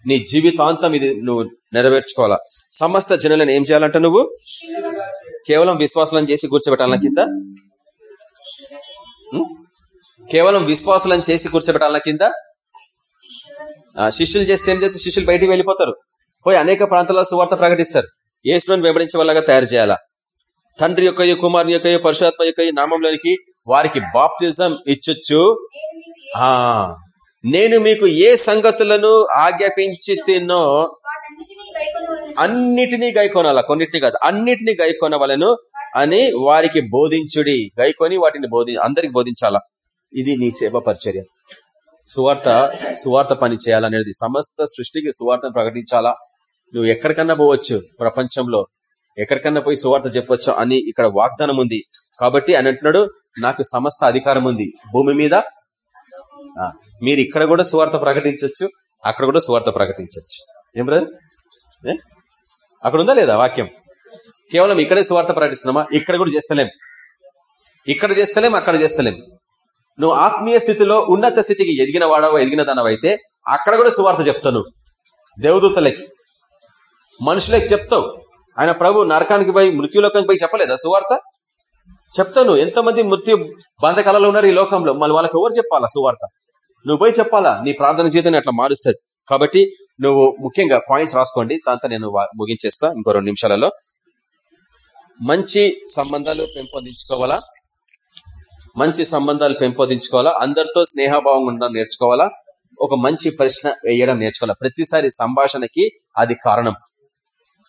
నీ జీవితాంతం ఇది నువ్వు నెరవేర్చుకోవాలా? సమస్త జనులను ఏం చేయాలంట నువ్వు? కేవలం విశ్వాసాలను చేసి కూర్చోబెట్టాల కింద? కేవలం విశ్వాసులను చేసి కూర్చోబెట్టాల కింద? శిష్యులు చేస్తే ఏం చేస్తే శిష్యులు బయటికి వెళ్ళిపోతారు. పోయి అనేక ప్రాంతాల్లో సువార్త ప్రకటిస్తారు. ఏసులను వెంబడించే వాళ్ళగా తయారు చేయాలా? తండ్రి యొక్క కుమారుని యొక్క పరిశుధాత్మ యొక్క నామంలోనికి వారికి బాప్తిజం ఇచ్చొచ్చు. ఆ నేను మీకు ఏ సంగతులను ఆజ్ఞాపించి తిన్నో అన్నిటినీ గైకోనాల? కొన్నిటిని కాదు అన్నిటినీ గైకోనవలను అని వారికి బోధించుడి. గైకొని వాటిని బోధి అందరికి బోధించాలా? ఇది నీ సేవ పరిచర్య. సువార్త సువార్త పని చేయాలనేది సమస్త సృష్టికి సువార్తను ప్రకటించాలా? నువ్వు ఎక్కడికన్నా పోవచ్చు ప్రపంచంలో. ఎక్కడికన్నా పోయి సువార్త చెప్పొచ్చు అని ఇక్కడ వాగ్దానం ఉంది. కాబట్టి అని అంటున్నాడు నాకు సమస్త అధికారం ఉంది. భూమి మీద? మీరు ఇక్కడ కూడా సువార్త ప్రకటించవచ్చు అక్కడ కూడా సువార్త ప్రకటించవచ్చు ఏం బ్రదర్ అక్కడ ఉందా లేదా వాక్యం? కేవలం ఇక్కడే సువార్త ప్రకటిస్తున్నామా? ఇక్కడ కూడా చేస్తలేం. ఇక్కడ చేస్తలేం అక్కడ చేస్తలేం. నువ్వు ఆత్మీయ స్థితిలో ఉన్నత స్థితికి ఎదిగిన వాడవో ఎదిగిన దానవైతే అక్కడ కూడా సువార్త చెప్తాను. దేవదూతలకి. మనుషులకి చెప్తావు. ఆయన ప్రభు నరకానికి పోయి మృత్యులోకానికి పోయి చెప్పలేదా సువార్త? చెప్తాను ఎంతమంది మృత్యు బంధకాలలో ఉన్నారు ఈ లోకంలో? మళ్ళీ వాళ్ళకి ఎవరు చెప్పాలా సువార్త? నువ్వు పోయి చెప్పాలా? నీ ప్రార్థన జీవితాన్ని అట్లా మారుస్తుంది. కాబట్టి నువ్వు ముఖ్యంగా పాయింట్స్ రాసుకోండి. దాంతో నేను ముగించేస్తా ఇంకో రెండు నిమిషాలలో. మంచి సంబంధాలు పెంపొందించుకోవాలా? మంచి సంబంధాలు పెంపొందించుకోవాలా? అందరితో స్నేహభావం ఉండడం నేర్చుకోవాలా? ఒక మంచి ప్రశ్న వేయడం నేర్చుకోవాలా? ప్రతిసారి సంభాషణకి అది కారణం.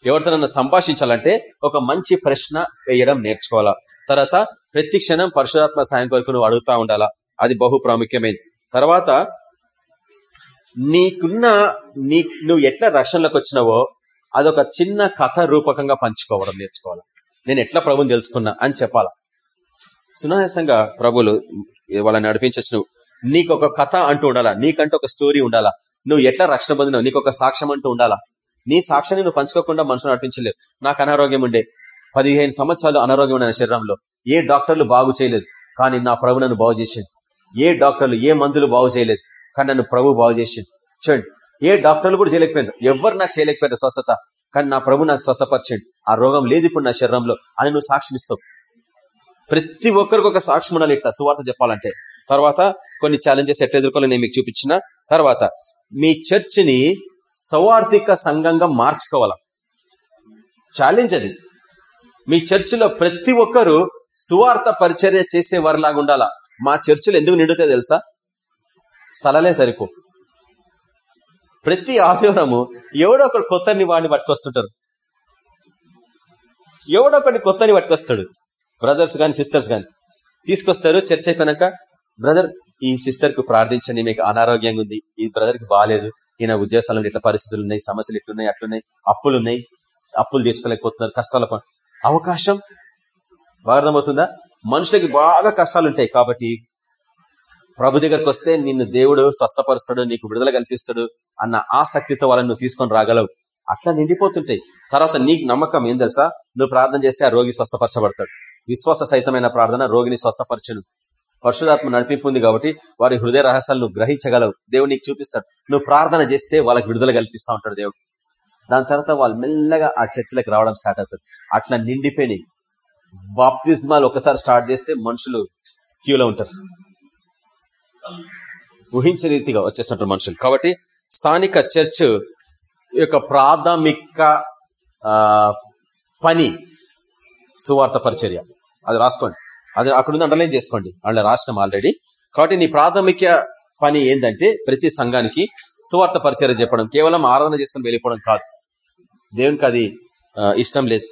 ఎవరితోనన్నా సంభాషించాలంటే ఒక మంచి ప్రశ్న వేయడం నేర్చుకోవాలా? తర్వాత ప్రతి క్షణం పరశురాత్మ సాయం కొరకు నువ్వు అడుగుతా ఉండాలా? అది బహు ప్రాముఖ్యమైనది తర్వాత నీకున్న నీ నువ్వు ఎట్లా రక్షణలోకి వచ్చినావో అదొక చిన్న కథ రూపకంగా పంచుకోవడం నేర్చుకోవాలి? నేను ఎట్లా ప్రభుని తెలుసుకున్నా అని చెప్పాలా? సునాయాసంగా ప్రభులు వాళ్ళని నడిపించచ్చు నువ్వు నీకొక కథ అంటూ ఉండాలా? నీకంటూ ఒక స్టోరీ ఉండాలా? నువ్వు ఎట్లా రక్షణ పొందినావు? నీకొక సాక్ష్యం అంటూ ఉండాలా? నీ సాక్ష్యాన్ని నువ్వు పంచుకోకుండా మనుషులు నడిపించలేవు. నాకు అనారోగ్యం ఉండే. పదిహేను సంవత్సరాలు అనారోగ్యం ఉండే శరీరంలో ఏ డాక్టర్లు బాగు చేయలేదు. కానీ నా ప్రభు నన్ను బాగు చేసింది ఏ డాక్టర్లు ఏ మందులు బాగు చేయలేదు. కానీ నన్ను ప్రభు బాగు చేసింది చూడండి ఏ డాక్టర్లు కూడా చేయలేకపోయారు ఎవరు నాకు చేయలేకపోయారు స్వస్థత. కానీ నా ప్రభు నాకు స్వస్థపరచండి. ఆ రోగం లేదు ఇప్పుడు నా శరీరంలో. అని నువ్వు సాక్షినిస్తావు ప్రతి ఒక్కరికి ఒక సాక్ష్యం ఉండాలి ఇట్లా. సువార్త చెప్పాలంటే. తర్వాత కొన్ని ఛాలెంజెస్ ఎట్లా ఎదుర్కోవాలో నేను మీకు చూపించిన తర్వాత మీ చర్చిని సౌవార్థిక సంఘంగా మార్చుకోవాలా. ఛాలెంజ్ అది. మీ చర్చిలో ప్రతి ఒక్కరు సువార్త పరిచర్య చేసే వారిలాగా ఉండాలా. మా చర్చిలు ఎందుకు నిండుతాయి తెలుసా? స్థలాలే సరిపో. ప్రతి ఆదివారము ఎవడో ఒకడు కొత్తని వాడిని పట్టుకొస్తుంటారు. ఎవడో ఒకటి కొత్తని పట్టుకొస్తాడు. బ్రదర్స్ కానీ సిస్టర్స్ కానీ తీసుకొస్తారు చర్చ్ అయిపోయినాక. బ్రదర్ ఈ సిస్టర్కు ప్రార్థించండి మీకు అనారోగ్యంగా ఉంది ఈ బ్రదర్కి బాగాలేదు ఈయన ఉద్యోగాలు ఇట్లా పరిస్థితులు ఉన్నాయి సమస్యలు ఇట్లున్నాయి అట్లున్నాయి అప్పులు ఉన్నాయి అప్పులు తీర్చుకోలేకపోతున్నారు కష్టాల అవకాశం బాగా అర్థమవుతుందా మనుషులకి బాగా కష్టాలు ఉంటాయి కాబట్టి ప్రభు దగ్గరకు వస్తే నిన్ను దేవుడు స్వస్థపరుస్తాడు నీకు విడుదల కల్పిస్తాడు అన్న ఆసక్తితో వాళ్ళని నువ్వు తీసుకొని రాగలవు. అట్లా నిండిపోతుంటాయి. తర్వాత నీకు నమ్మకం ఏం తెలుసా? నువ్వు ప్రార్థన చేస్తే ఆ రోగి స్వస్థపరచబడతాడు. విశ్వాస సహితమైన ప్రార్థన రోగిని స్వస్థపరచను. పరశురాత్మ నడిపింపు ఉంది కాబట్టి వారి హృదయ రహస్యాలను గ్రహించగలవు దేవుడు నీకు చూపిస్తాడు. నువ్వు ప్రార్థన చేస్తే వాళ్ళకి విడుదల కల్పిస్తా ఉంటాడు దేవుడు. దాని తర్వాత వాళ్ళు మెల్లగా ఆ చర్చలకు రావడం స్టార్ట్ అవుతుంది. అట్లా నిండిపోయినాయి బాప్తిజమాలు ఒకసారి స్టార్ట్ చేస్తే మనుషులు క్యూలో ఉంటారు. ఊహించే రీతిగా వచ్చేస్తుంటారు మనుషులు. కాబట్టి స్థానిక చర్చ్ యొక్క ప్రాథమిక పని సువార్త పరిచర్య. అది రాసుకోండి. అది అక్కడ అండర్లైన్ చేసుకోండి. అండ్ రాసినాం ఆల్రెడీ కాబట్టి నీ ప్రాథమిక పని ఏంటంటే ప్రతి సంఘానికి సువార్త పరిచయం చెప్పడం. కేవలం ఆరాధన చేసుకుని వెళ్ళిపోవడం కాదు. దేవునికి అది ఇష్టం లేదు.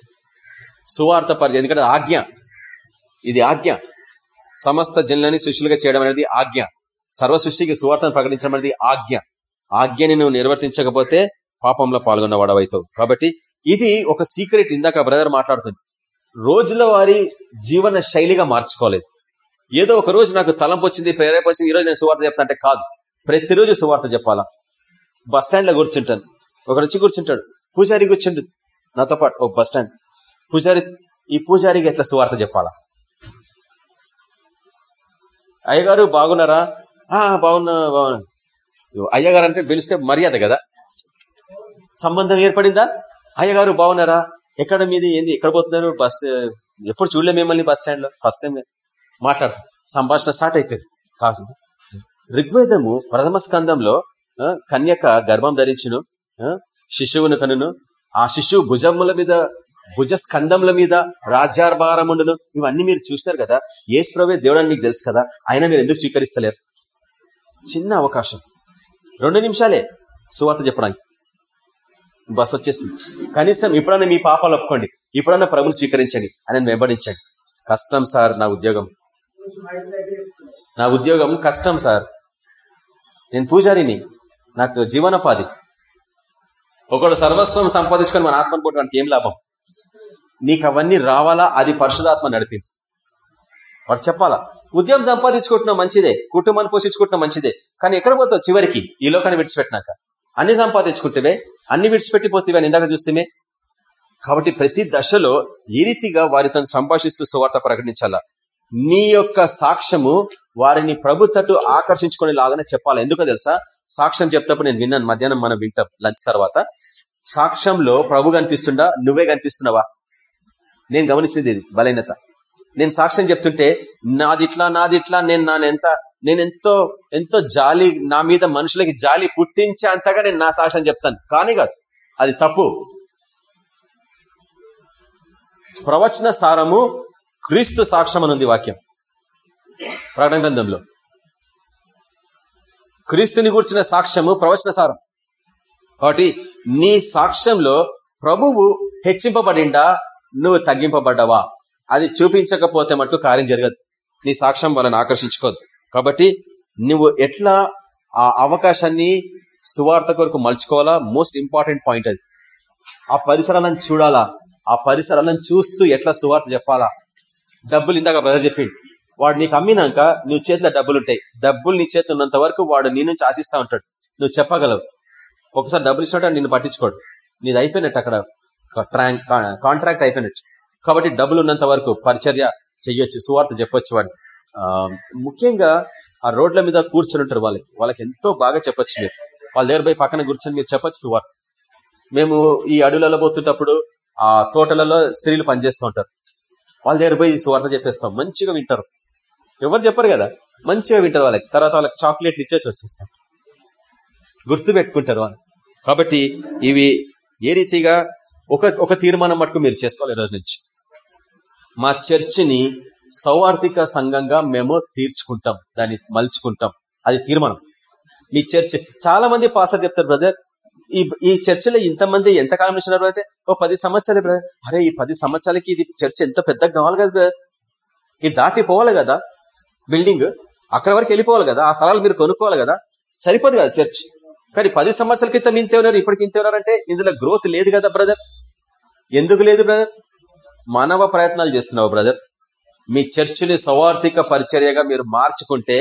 సువార్త పరిచయం ఎందుకంటే ఆజ్ఞ. ఇది ఆజ్ఞ. సమస్త జనులని సృష్టిలుగా చేయడం అనేది ఆజ్ఞ. సర్వ సృష్టికి సువార్తను ప్రకటించడం అనేది ఆజ్ఞ. ఆజ్ఞని నువ్వు నిర్వర్తించకపోతే పాపంలో పాల్గొన్న వాడవైతావు. కాబట్టి ఇది ఒక సీక్రెట్ ఇందాక బ్రదర్ మాట్లాడుతుంది. రోజుల వారి జీవన శైలిగా మార్చుకోలేదు. ఏదో ఒక రోజు నాకు తలంపు వచ్చింది ప్రేరేపు వచ్చింది ఈ రోజు నేను సువార్త చెప్తా అంటే కాదు. ప్రతిరోజు సువార్త చెప్పాలా? బస్ స్టాండ్లో కూర్చుంటాను. ఒక నుంచి కూర్చుంటాడు. పూజారి కూర్చుండు. నాతో పాటు ఒక బస్ స్టాండ్. పూజారి ఈ పూజారికి ఎట్లా సువార్త చెప్పాలా? అయ్యగారు బాగున్నారా? ఆ బాగున్నా బాగున్నా. అయ్యగారు అంటే పిలిస్తే మర్యాద కదా? సంబంధం ఏర్పడిందా? అయ్యగారు బాగున్నారా? ఎక్కడ మీది? ఏంది? ఎక్కడ పోతున్నారు? బస్ ఎప్పుడు చూడలే మిమ్మల్ని బస్ స్టాండ్లో ఫస్ట్ టైం మాట్లాడుతుంది సంభాషణ స్టార్ట్ అయిపోయింది. ఋగ్వేదము ప్రథమ స్కందంలో కన్యక గర్భం ధరించును శిశువును కనును ఆ శిశువు భుజముల మీద భుజ స్కందముల మీద రాజ్యార్భారముండును ఇవన్నీ మీరు చూస్తారు కదా. ఏసుప్రవే దేవుడని మీకు తెలుసు కదా. అయినా మీరు ఎందుకు స్వీకరిస్తలేరు? చిన్న అవకాశం. రెండు నిమిషాలే సువార్త చెప్పడానికి. బస్ వచ్చేసింది. కనీసం ఇప్పుడన్నా మీ పాపాలు ఒప్పుకోండి. ఇప్పుడన్నా ప్రభుని స్వీకరించండి అని వెంబడించండి. కష్టం సార్ నా ఉద్యోగం. నా ఉద్యోగం కష్టం సార్. నేను పూజారిని. నాకు జీవనోపాధి. ఒకడు సర్వస్వం సంపాదించుకొని మన ఆత్మను పోవడానికి ఏం లాభం? నీకు అవన్నీ రావాలా? అది పరిశుధాత్మ నడిపింది వాడు చెప్పాలా ఉద్యోగం సంపాదించుకుంటున్నా మంచిదే. కుటుంబాన్ని పోషించుకుంటున్నా మంచిదే. కానీ ఎక్కడ పోతావు చివరికి? ఈ లోకాన్ని విడిచిపెట్టినాక. అన్ని సంపాదించుకుంటేవే అన్ని విడిచిపెట్టిపోతే అని ఇందాక చూస్తేమే కాబట్టి ప్రతి దశలో ఈ రీతిగా వారితో సంభాషిస్తూ సువార్త ప్రకటించాలా? నీ యొక్క సాక్ష్యము వారిని ప్రభు తట్టు ఆకర్షించుకునే లాగానే చెప్పాలి? ఎందుకో తెలుసా? సాక్ష్యం చెప్తప్పుడు నేను విన్నాను మధ్యాహ్నం మనం వింటాం లంచ్ తర్వాత. సాక్ష్యంలో ప్రభు కనిపిస్తుండా? నువ్వే కనిపిస్తున్నావా? నేను గమనించింది ఇది బలహీనత. నేను సాక్ష్యం చెప్తుంటే నాదిట్లా నాదిట్లా నేను నా ఎంత నేను ఎంతో ఎంతో జాలి నా మీద మనుషులకి జాలి పుట్టించే అంతగా నేను నా సాక్ష్యం చెప్తాను. కానీ కాదు అది తప్పు. ప్రవచన సారము క్రీస్తు సాక్ష్యం అనుంది వాక్యం. ప్రకటన గ్రంథంలో. క్రీస్తుని గూర్చిన సాక్ష్యము ప్రవచన సారం. కాబట్టి నీ సాక్ష్యంలో ప్రభువు హెచ్చింపబడిండా నువ్వు తగ్గింపబడ్డావా? అది చూపించకపోతే మటుకు కార్యం జరగదు. నీ సాక్ష్యం వాళ్ళని ఆకర్షించుకోదు. కాబట్టి నువ్వు ఎట్లా ఆ అవకాశాన్ని సువార్త కొరకు మలుచుకోవాలా? మోస్ట్ ఇంపార్టెంట్ పాయింట్ అది. ఆ పరిసరాలను చూడాలా? ఆ పరిసరాలను చూస్తూ ఎట్లా సువార్త చెప్పాలా? డబ్బులు ఇందాక బ్రదర్ చెప్పిండు. వాడు నీకు అమ్మినాక నువ్వు చేతిలో డబ్బులు ఉంటాయి డబ్బులు నీ చేతిలో ఉన్నంత వరకు వాడు నీ నుంచి ఆశిస్తా ఉంటాడు. నువ్వు చెప్పగలవు. ఒకసారి డబ్బులు ఇచ్చినట్టు నిన్ను పట్టించుకోడు. నీది అయిపోయినట్టు అక్కడ కాంట్రాక్ట్ అయిపోయినట్టు. కాబట్టి డబ్బులు ఉన్నంత వరకు పరిచర్య చెయ్యొచ్చు సువార్త చెప్పొచ్చు వాడిని ముఖ్యంగా ఆ రోడ్ల మీద కూర్చొని ఉంటారు వాళ్ళకి. వాళ్ళకి ఎంతో బాగా చెప్పొచ్చు మీరు. వాళ్ళ దగ్గర పోయి పక్కన కూర్చొని మీరు చెప్పొచ్చు సువార్త. మేము ఈ అడవులలో పోతుంటప్పుడు ఆ తోటలలో స్త్రీలు పనిచేస్తూ ఉంటారు. వాళ్ళ దగ్గర పోయి సువార్త చెప్పేస్తాం. మంచిగా వింటారు. ఎవరు చెప్పరు కదా? మంచిగా వింటారు వాళ్ళకి. తర్వాత వాళ్ళకి చాక్లెట్లు ఇచ్చేసి వచ్చేస్తాం. గుర్తు పెట్టుకుంటారు వాళ్ళు. కాబట్టి ఇవి ఏ రీతిగా ఒక ఒక తీర్మానం మటుకు మీరు చేసుకోవాలి రోజు నుంచి. మా చర్చిని సౌవార్థిక సంఘంగా మేము తీర్చుకుంటాం దాన్ని మలుచుకుంటాం. అది తీర్మానం. మీ చర్చ్ చాలా మంది పాసర్ చెప్తారు బ్రదర్ ఈ ఈ చర్చిలో ఇంతమంది ఎంత కాలం ఇచ్చినారు అంటే ఓ పది సంవత్సరాలు బ్రదర్ అరే ఈ పది సంవత్సరాలకి ఇది చర్చ్ ఎంత పెద్దగా కావాలి కదా బ్రదర్ ఇది దాటిపోవాలి కదా. బిల్డింగ్ అక్కడ వరకు వెళ్ళిపోవాలి కదా. ఆ స్థలాలు మీరు కొనుక్కోవాలి కదా. సరిపోదు కదా చర్చ్. కానీ పది సంవత్సరాల క్రితం ఇంతే ఉన్నారు? ఇప్పటికి ఇంతే ఉన్నారంటే ఇందులో గ్రోత్ లేదు కదా బ్రదర్ ఎందుకు లేదు బ్రదర్ మానవ ప్రయత్నాలు చేస్తున్నావు బ్రదర్ మీ చర్చిని సవార్థిక పరిచర్యగా మీరు మార్చుకుంటే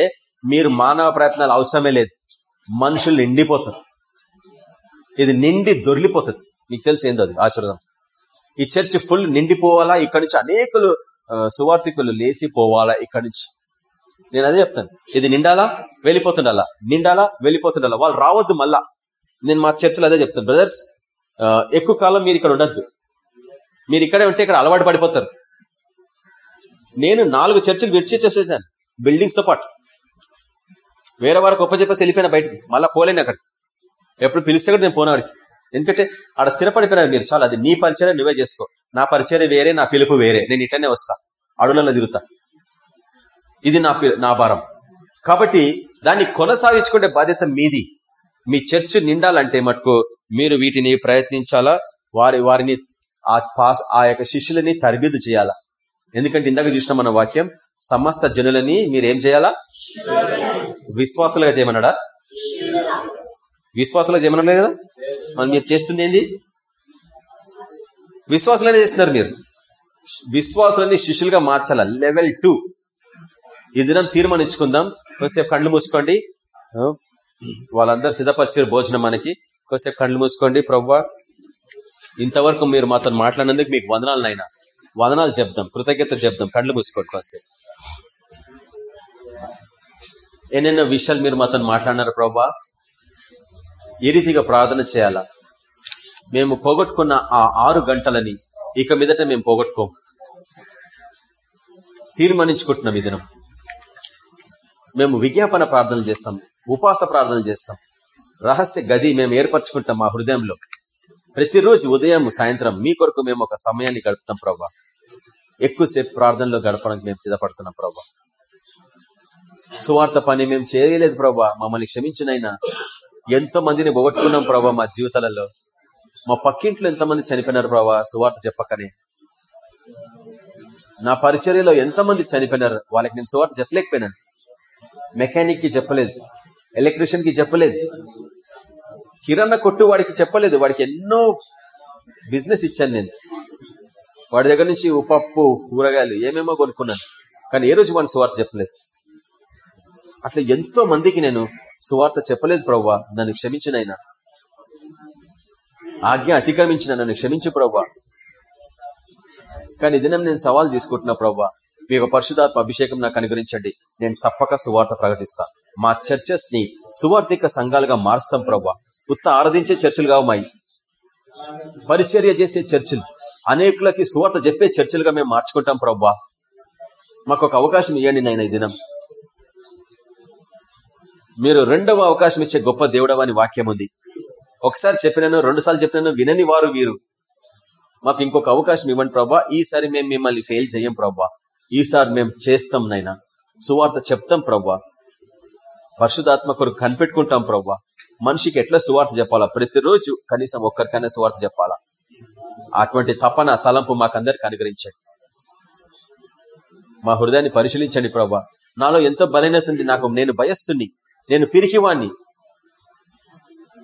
మీరు మానవ ప్రయత్నాలు అవసరమే లేదు. మనుషులు నిండిపోతారు. ఇది నిండి దొరిలిపోతుంది మీకు తెలిసి ఏందో అది? ఆశీర్వాదం. ఈ చర్చ్ ఫుల్ నిండిపోవాలా? ఇక్కడి నుంచి అనేకులు సువార్థికులు లేసిపోవాలా ఇక్కడి నుంచి. నేను అదే చెప్తాను. ఇది నిండాలా? వెళ్ళిపోతుండాలా? నిండాలా? వెళ్ళిపోతుండాలా? వాళ్ళు రావద్దు మళ్ళా. నేను మా చర్చలో అదే చెప్తాను. బ్రదర్స్ ఎక్కువ కాలం మీరు ఇక్కడ ఉండద్దు. మీరు ఇక్కడే ఉంటే ఇక్కడ అలవాటు పడిపోతారు. నేను నాలుగు చర్చిలు విడిచేసేసాను బిల్డింగ్స్తో పాటు. వేరే వారికి గొప్ప చెప్పేసి వెళ్ళిపోయినా బయటకు. మళ్ళీ పోలేను అక్కడ ఎప్పుడు పిలిస్తే కూడా నేను పోనాడికి ఎందుకంటే ఆడ స్థిరపడిపోయినా మీరు. చాలా అది నీ పరిచయం నువ్వే చేసుకో. నా పరిచయం వేరే నా పిలుపు వేరే. నేను ఇట్లనే వస్తా. అడవులలో తిరుగుతా. ఇది నా నా భారం. కాబట్టి దాన్ని కొనసాగించుకునే బాధ్యత మీది. మీ చర్చ్ నిండాలంటే మటుకు మీరు వీటిని ప్రయత్నించాలా? వారి వారిని ఆ పాస్ ఆ యొక్క శిష్యులని తరబీదు చేయాలా? ఎందుకంటే ఇందాక చూసిన మన వాక్యం సమస్త జనులని మీరేం చేయాలా? విశ్వాసులుగా చేయమన్నాడా? విశ్వాసులుగా చేయమన్నా కదా? మనం మీరు చేస్తుంది ఏంది? విశ్వాసులనే చేస్తున్నారు మీరు. విశ్వాసులని శిష్యులుగా మార్చాలా? Level two. ఈ దినం తీర్మానించుకుందాం. కొద్దిసేపు కళ్ళు మూసుకోండి. వాళ్ళందరూ సిద్ధపరిచారు భోజనం మనకి. కొద్దిసేపు కళ్ళు మూసుకోండి. ప్రవ్వా ఇంతవరకు మీరు మాతో మాట్లాడినందుకు మీకు వందనాలు నైనా వదనాలు చెప్దాం కృతజ్ఞత చెప్దాం కళ్ళు మూసుకోండి కొద్దిసేపు ఎన్నెన్నో విషయాలు మీరు మాతో మాట్లాడినారు ప్రభా. ఏ రీతిగా ప్రార్థన చేయాలా? మేము పోగొట్టుకున్న ఆ ఆరు గంటలని ఇక మీదట మేము పోగొట్టుకోం. తీర్మానించుకుంటున్నాం ఈ దినం. మేము విజ్ఞాపన ప్రార్థనలు చేస్తాం ఉపాస ప్రార్థనలు చేస్తాం. రహస్య గది మేము ఏర్పరచుకుంటాం మా హృదయంలో. ప్రతిరోజు ఉదయం సాయంత్రం మీ కొరకు మేము ఒక సమయాన్ని గడుపుతాం ప్రభా ఎక్కువసేపు ప్రార్థనలో గడపడానికి మేము సిద్ధపడుతున్నాం ప్రభా సువార్త పని మేము చేయలేదు ప్రభా మమ్మల్ని క్షమించినైనా. ఎంతో మందిని పోగొట్టుకున్నాం ప్రభా మా జీవితాలలో. మా పక్కింట్లో ఎంతమంది చనిపోయినారు ప్రభా సువార్త చెప్పకనే. నా పరిచర్యలో ఎంతమంది చనిపోయినారు వాళ్ళకి నేను సువార్త చెప్పలేకపోయినాను. మెకానిక్కి చెప్పలేదు ఎలక్ట్రీషియన్కి చెప్పలేదు. కిరాణా కొట్టు వాడికి చెప్పలేదు. వాడికి ఎన్నో బిజినెస్ ఇచ్చాను నేను. వాడి దగ్గర నుంచి ఉపప్పు కూరగాయలు ఏమేమో కొనుక్కున్నాను. కానీ ఏ రోజు వాడిని సువార్త చెప్పలేదు. అట్లా ఎంతో మందికి నేను సువార్త చెప్పలేదు ప్రవ్వా. నన్ను క్షమించినైనా ఆజ్ఞ అతిక్రమించిన నన్ను క్షమించు ప్రవ్వా. కానీ దినం నేను సవాల్ తీసుకుంటున్నా ప్రవ్వా. మీ యొక్క పరిశుధాత్మ అభిషేకం నాకు అనుగ్రహించండి. నేను తప్పక సువార్త ప్రకటిస్తా. మా చర్చెస్ని సువార్థిక సంఘాలుగా మారుస్తాం ప్రవ్వా. ఉత్త ఆరాధించే చర్చలు కావమాయి పరిచర్య చేసే చర్చిలు. అనేకులకి సువార్త చెప్పే చర్చిలుగా మేము మార్చుకుంటాం ప్రవ్వా. మాకు ఒక అవకాశం ఇవ్వండి నాయన ఈ దినం. మీరు రెండవ అవకాశం ఇచ్చే గొప్ప దేవుడవని వాక్యం ఉంది. ఒకసారి చెప్పినాను రెండు సార్లు చెప్పినాను వినని వారు వీరు. మాకు ఇంకొక అవకాశం ఇవ్వండి ప్రభా ఈసారి మేము మిమ్మల్ని ఫెయిల్ చేయం ప్రభా ఈసారి మేము చేస్తాం నైనా సువార్త చెప్తాం ప్రభా పరిశుధాత్మ కొరకు కనిపెట్టుకుంటాం ప్రవ్వా. మనిషికి ఎట్లా సువార్త చెప్పాలా? ప్రతిరోజు కనీసం ఒక్కరికైనా సువార్త చెప్పాలా? అటువంటి తపన తలంపు మాకందరికి అనుగ్రహించండి. మా హృదయాన్ని పరిశీలించండి ప్రభా నాలో ఎంతో బలహీనత ఉంది. నాకు నేను భయస్తుని నేను పిరికివాణ్ణి.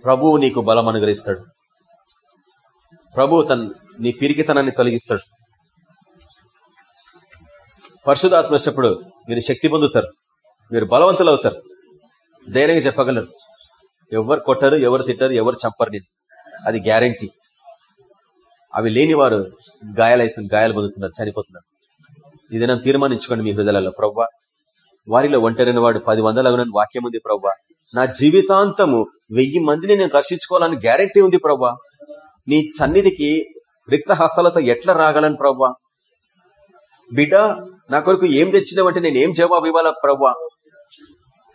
ప్రభువు నీకు బలం అనుగ్రహిస్తాడు. ప్రభువు తన నీ పిరికితనాన్ని తొలగిస్తాడు. పరిశుధాత్మ వచ్చినప్పుడు మీరు శక్తి పొందుతారు. మీరు బలవంతులు అవుతారు ధైర్యంగా చెప్పగలరు. ఎవరు కొట్టరు ఎవరు తిట్టరు ఎవరు చంపరు నేను అది గ్యారంటీ. అవి లేని వారు గాయాలైతుంది గాయాలు పొందుతున్నారు చనిపోతున్నారు. ఇది నేను తీర్మానించుకోండి మీ హృదయాలలో. ప్రవ్వా వారిలో ఒంటరిన వాడు పది వందలగునని వాక్యం ఉంది ప్రవ్వా. నా జీవితాంతము వెయ్యి మందిని నేను రక్షించుకోవాలని గ్యారంటీ ఉంది ప్రవ్వా. నీ సన్నిధికి రిక్త హస్తాలతో ఎట్లా రాగలను ప్రవ్వా? బిడ్డ నా కొరకు ఏం తెచ్చినావంటే నేను ఏం జవాబు ఇవ్వాలా ప్రవ్వా?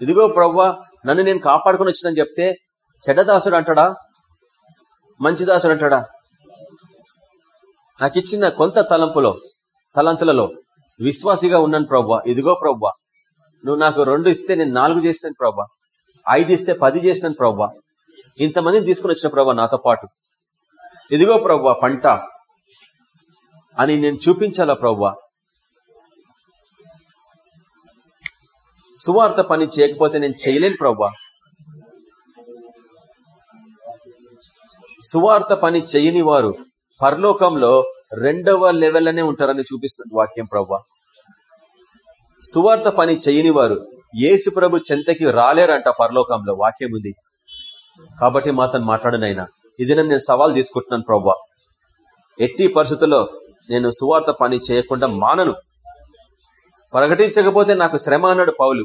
ఇదిగో ప్రవ్వా నన్ను నేను కాపాడుకుని వచ్చిందని చెప్తే చెడ్డదాసుడు అంటాడా? మంచి దాసుడు అంటాడా? నాకు ఇచ్చిన కొంత తలంపులో తలంతులలో విశ్వాసిగా ఉన్నాను ప్రవ్వా. ఇదిగో ప్రవ్వా నువ్వు నాకు రెండు ఇస్తే నేను నాలుగు చేసినాను ప్రవ్వా. ఐదు ఇస్తే పది చేసినాను ప్రవ్వా. ఇంతమందిని తీసుకుని వచ్చిన ప్రవ్వా నాతో పాటు. ఇదిగో ప్రవ్వా పంట అని నేను చూపించాలా ప్రవ్వా? సువార్త పని చేయకపోతే నేను చేయలేను ప్రవ్వా సువార్త పని చేయని వారు పరలోకంలో రెండవ లెవెల్లోనే ఉంటారని చూపిస్తుంది వాక్యం ప్రవ్వా సువార్త పని చేయని వారు యేసు ప్రభు చెంతకి రాలేరంట పరలోకంలో వాక్యం ఉంది. కాబట్టి మాతను మాట్లాడనైనా ఇది నేను సవాల్ తీసుకుంటున్నాను ప్రవ్వా ఎట్టి పరిస్థితుల్లో నేను సువార్త పని చేయకుండా మానను. ప్రకటించకపోతే నాకు శ్రమ అన్నాడు పౌలు.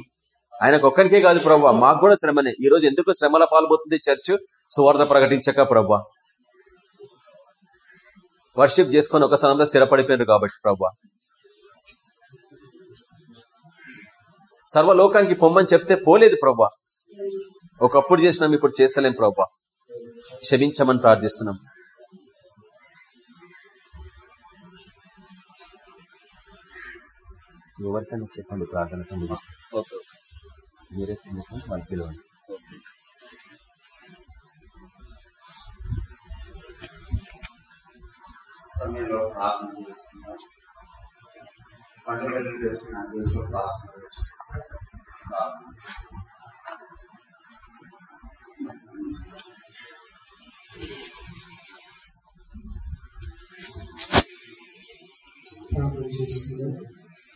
ఆయనకు ఒక్కరికే కాదు ప్రభావ మాకు కూడా శ్రమనే. ఈ రోజు ఎందుకు శ్రమల పాల్పోతుంది చర్చ్? సువార్త ప్రకటించక ప్రవ్వా వర్షిప్ చేసుకొని ఒక స్థలంలో స్థిరపడిపోయారు కాబట్టి ప్రవ్వా సర్వలోకానికి పొమ్మని చెప్తే పోలేదు ప్రభా. ఒకప్పుడు చేసినాం ఇప్పుడు చేస్తలేం ప్రభా. క్షమించమని ప్రార్థిస్తున్నాం. ఎవరికైనా చెప్పండి ప్రార్థనతో ముగిస్తాం మీరే వాళ్ళు పిలవండి సమయంలో ప్రార్థన చేస్తున్నారు. పండుగలు చేసిన దేశం ప్రార్థన ప్రార్థన చేస్తున్నారు.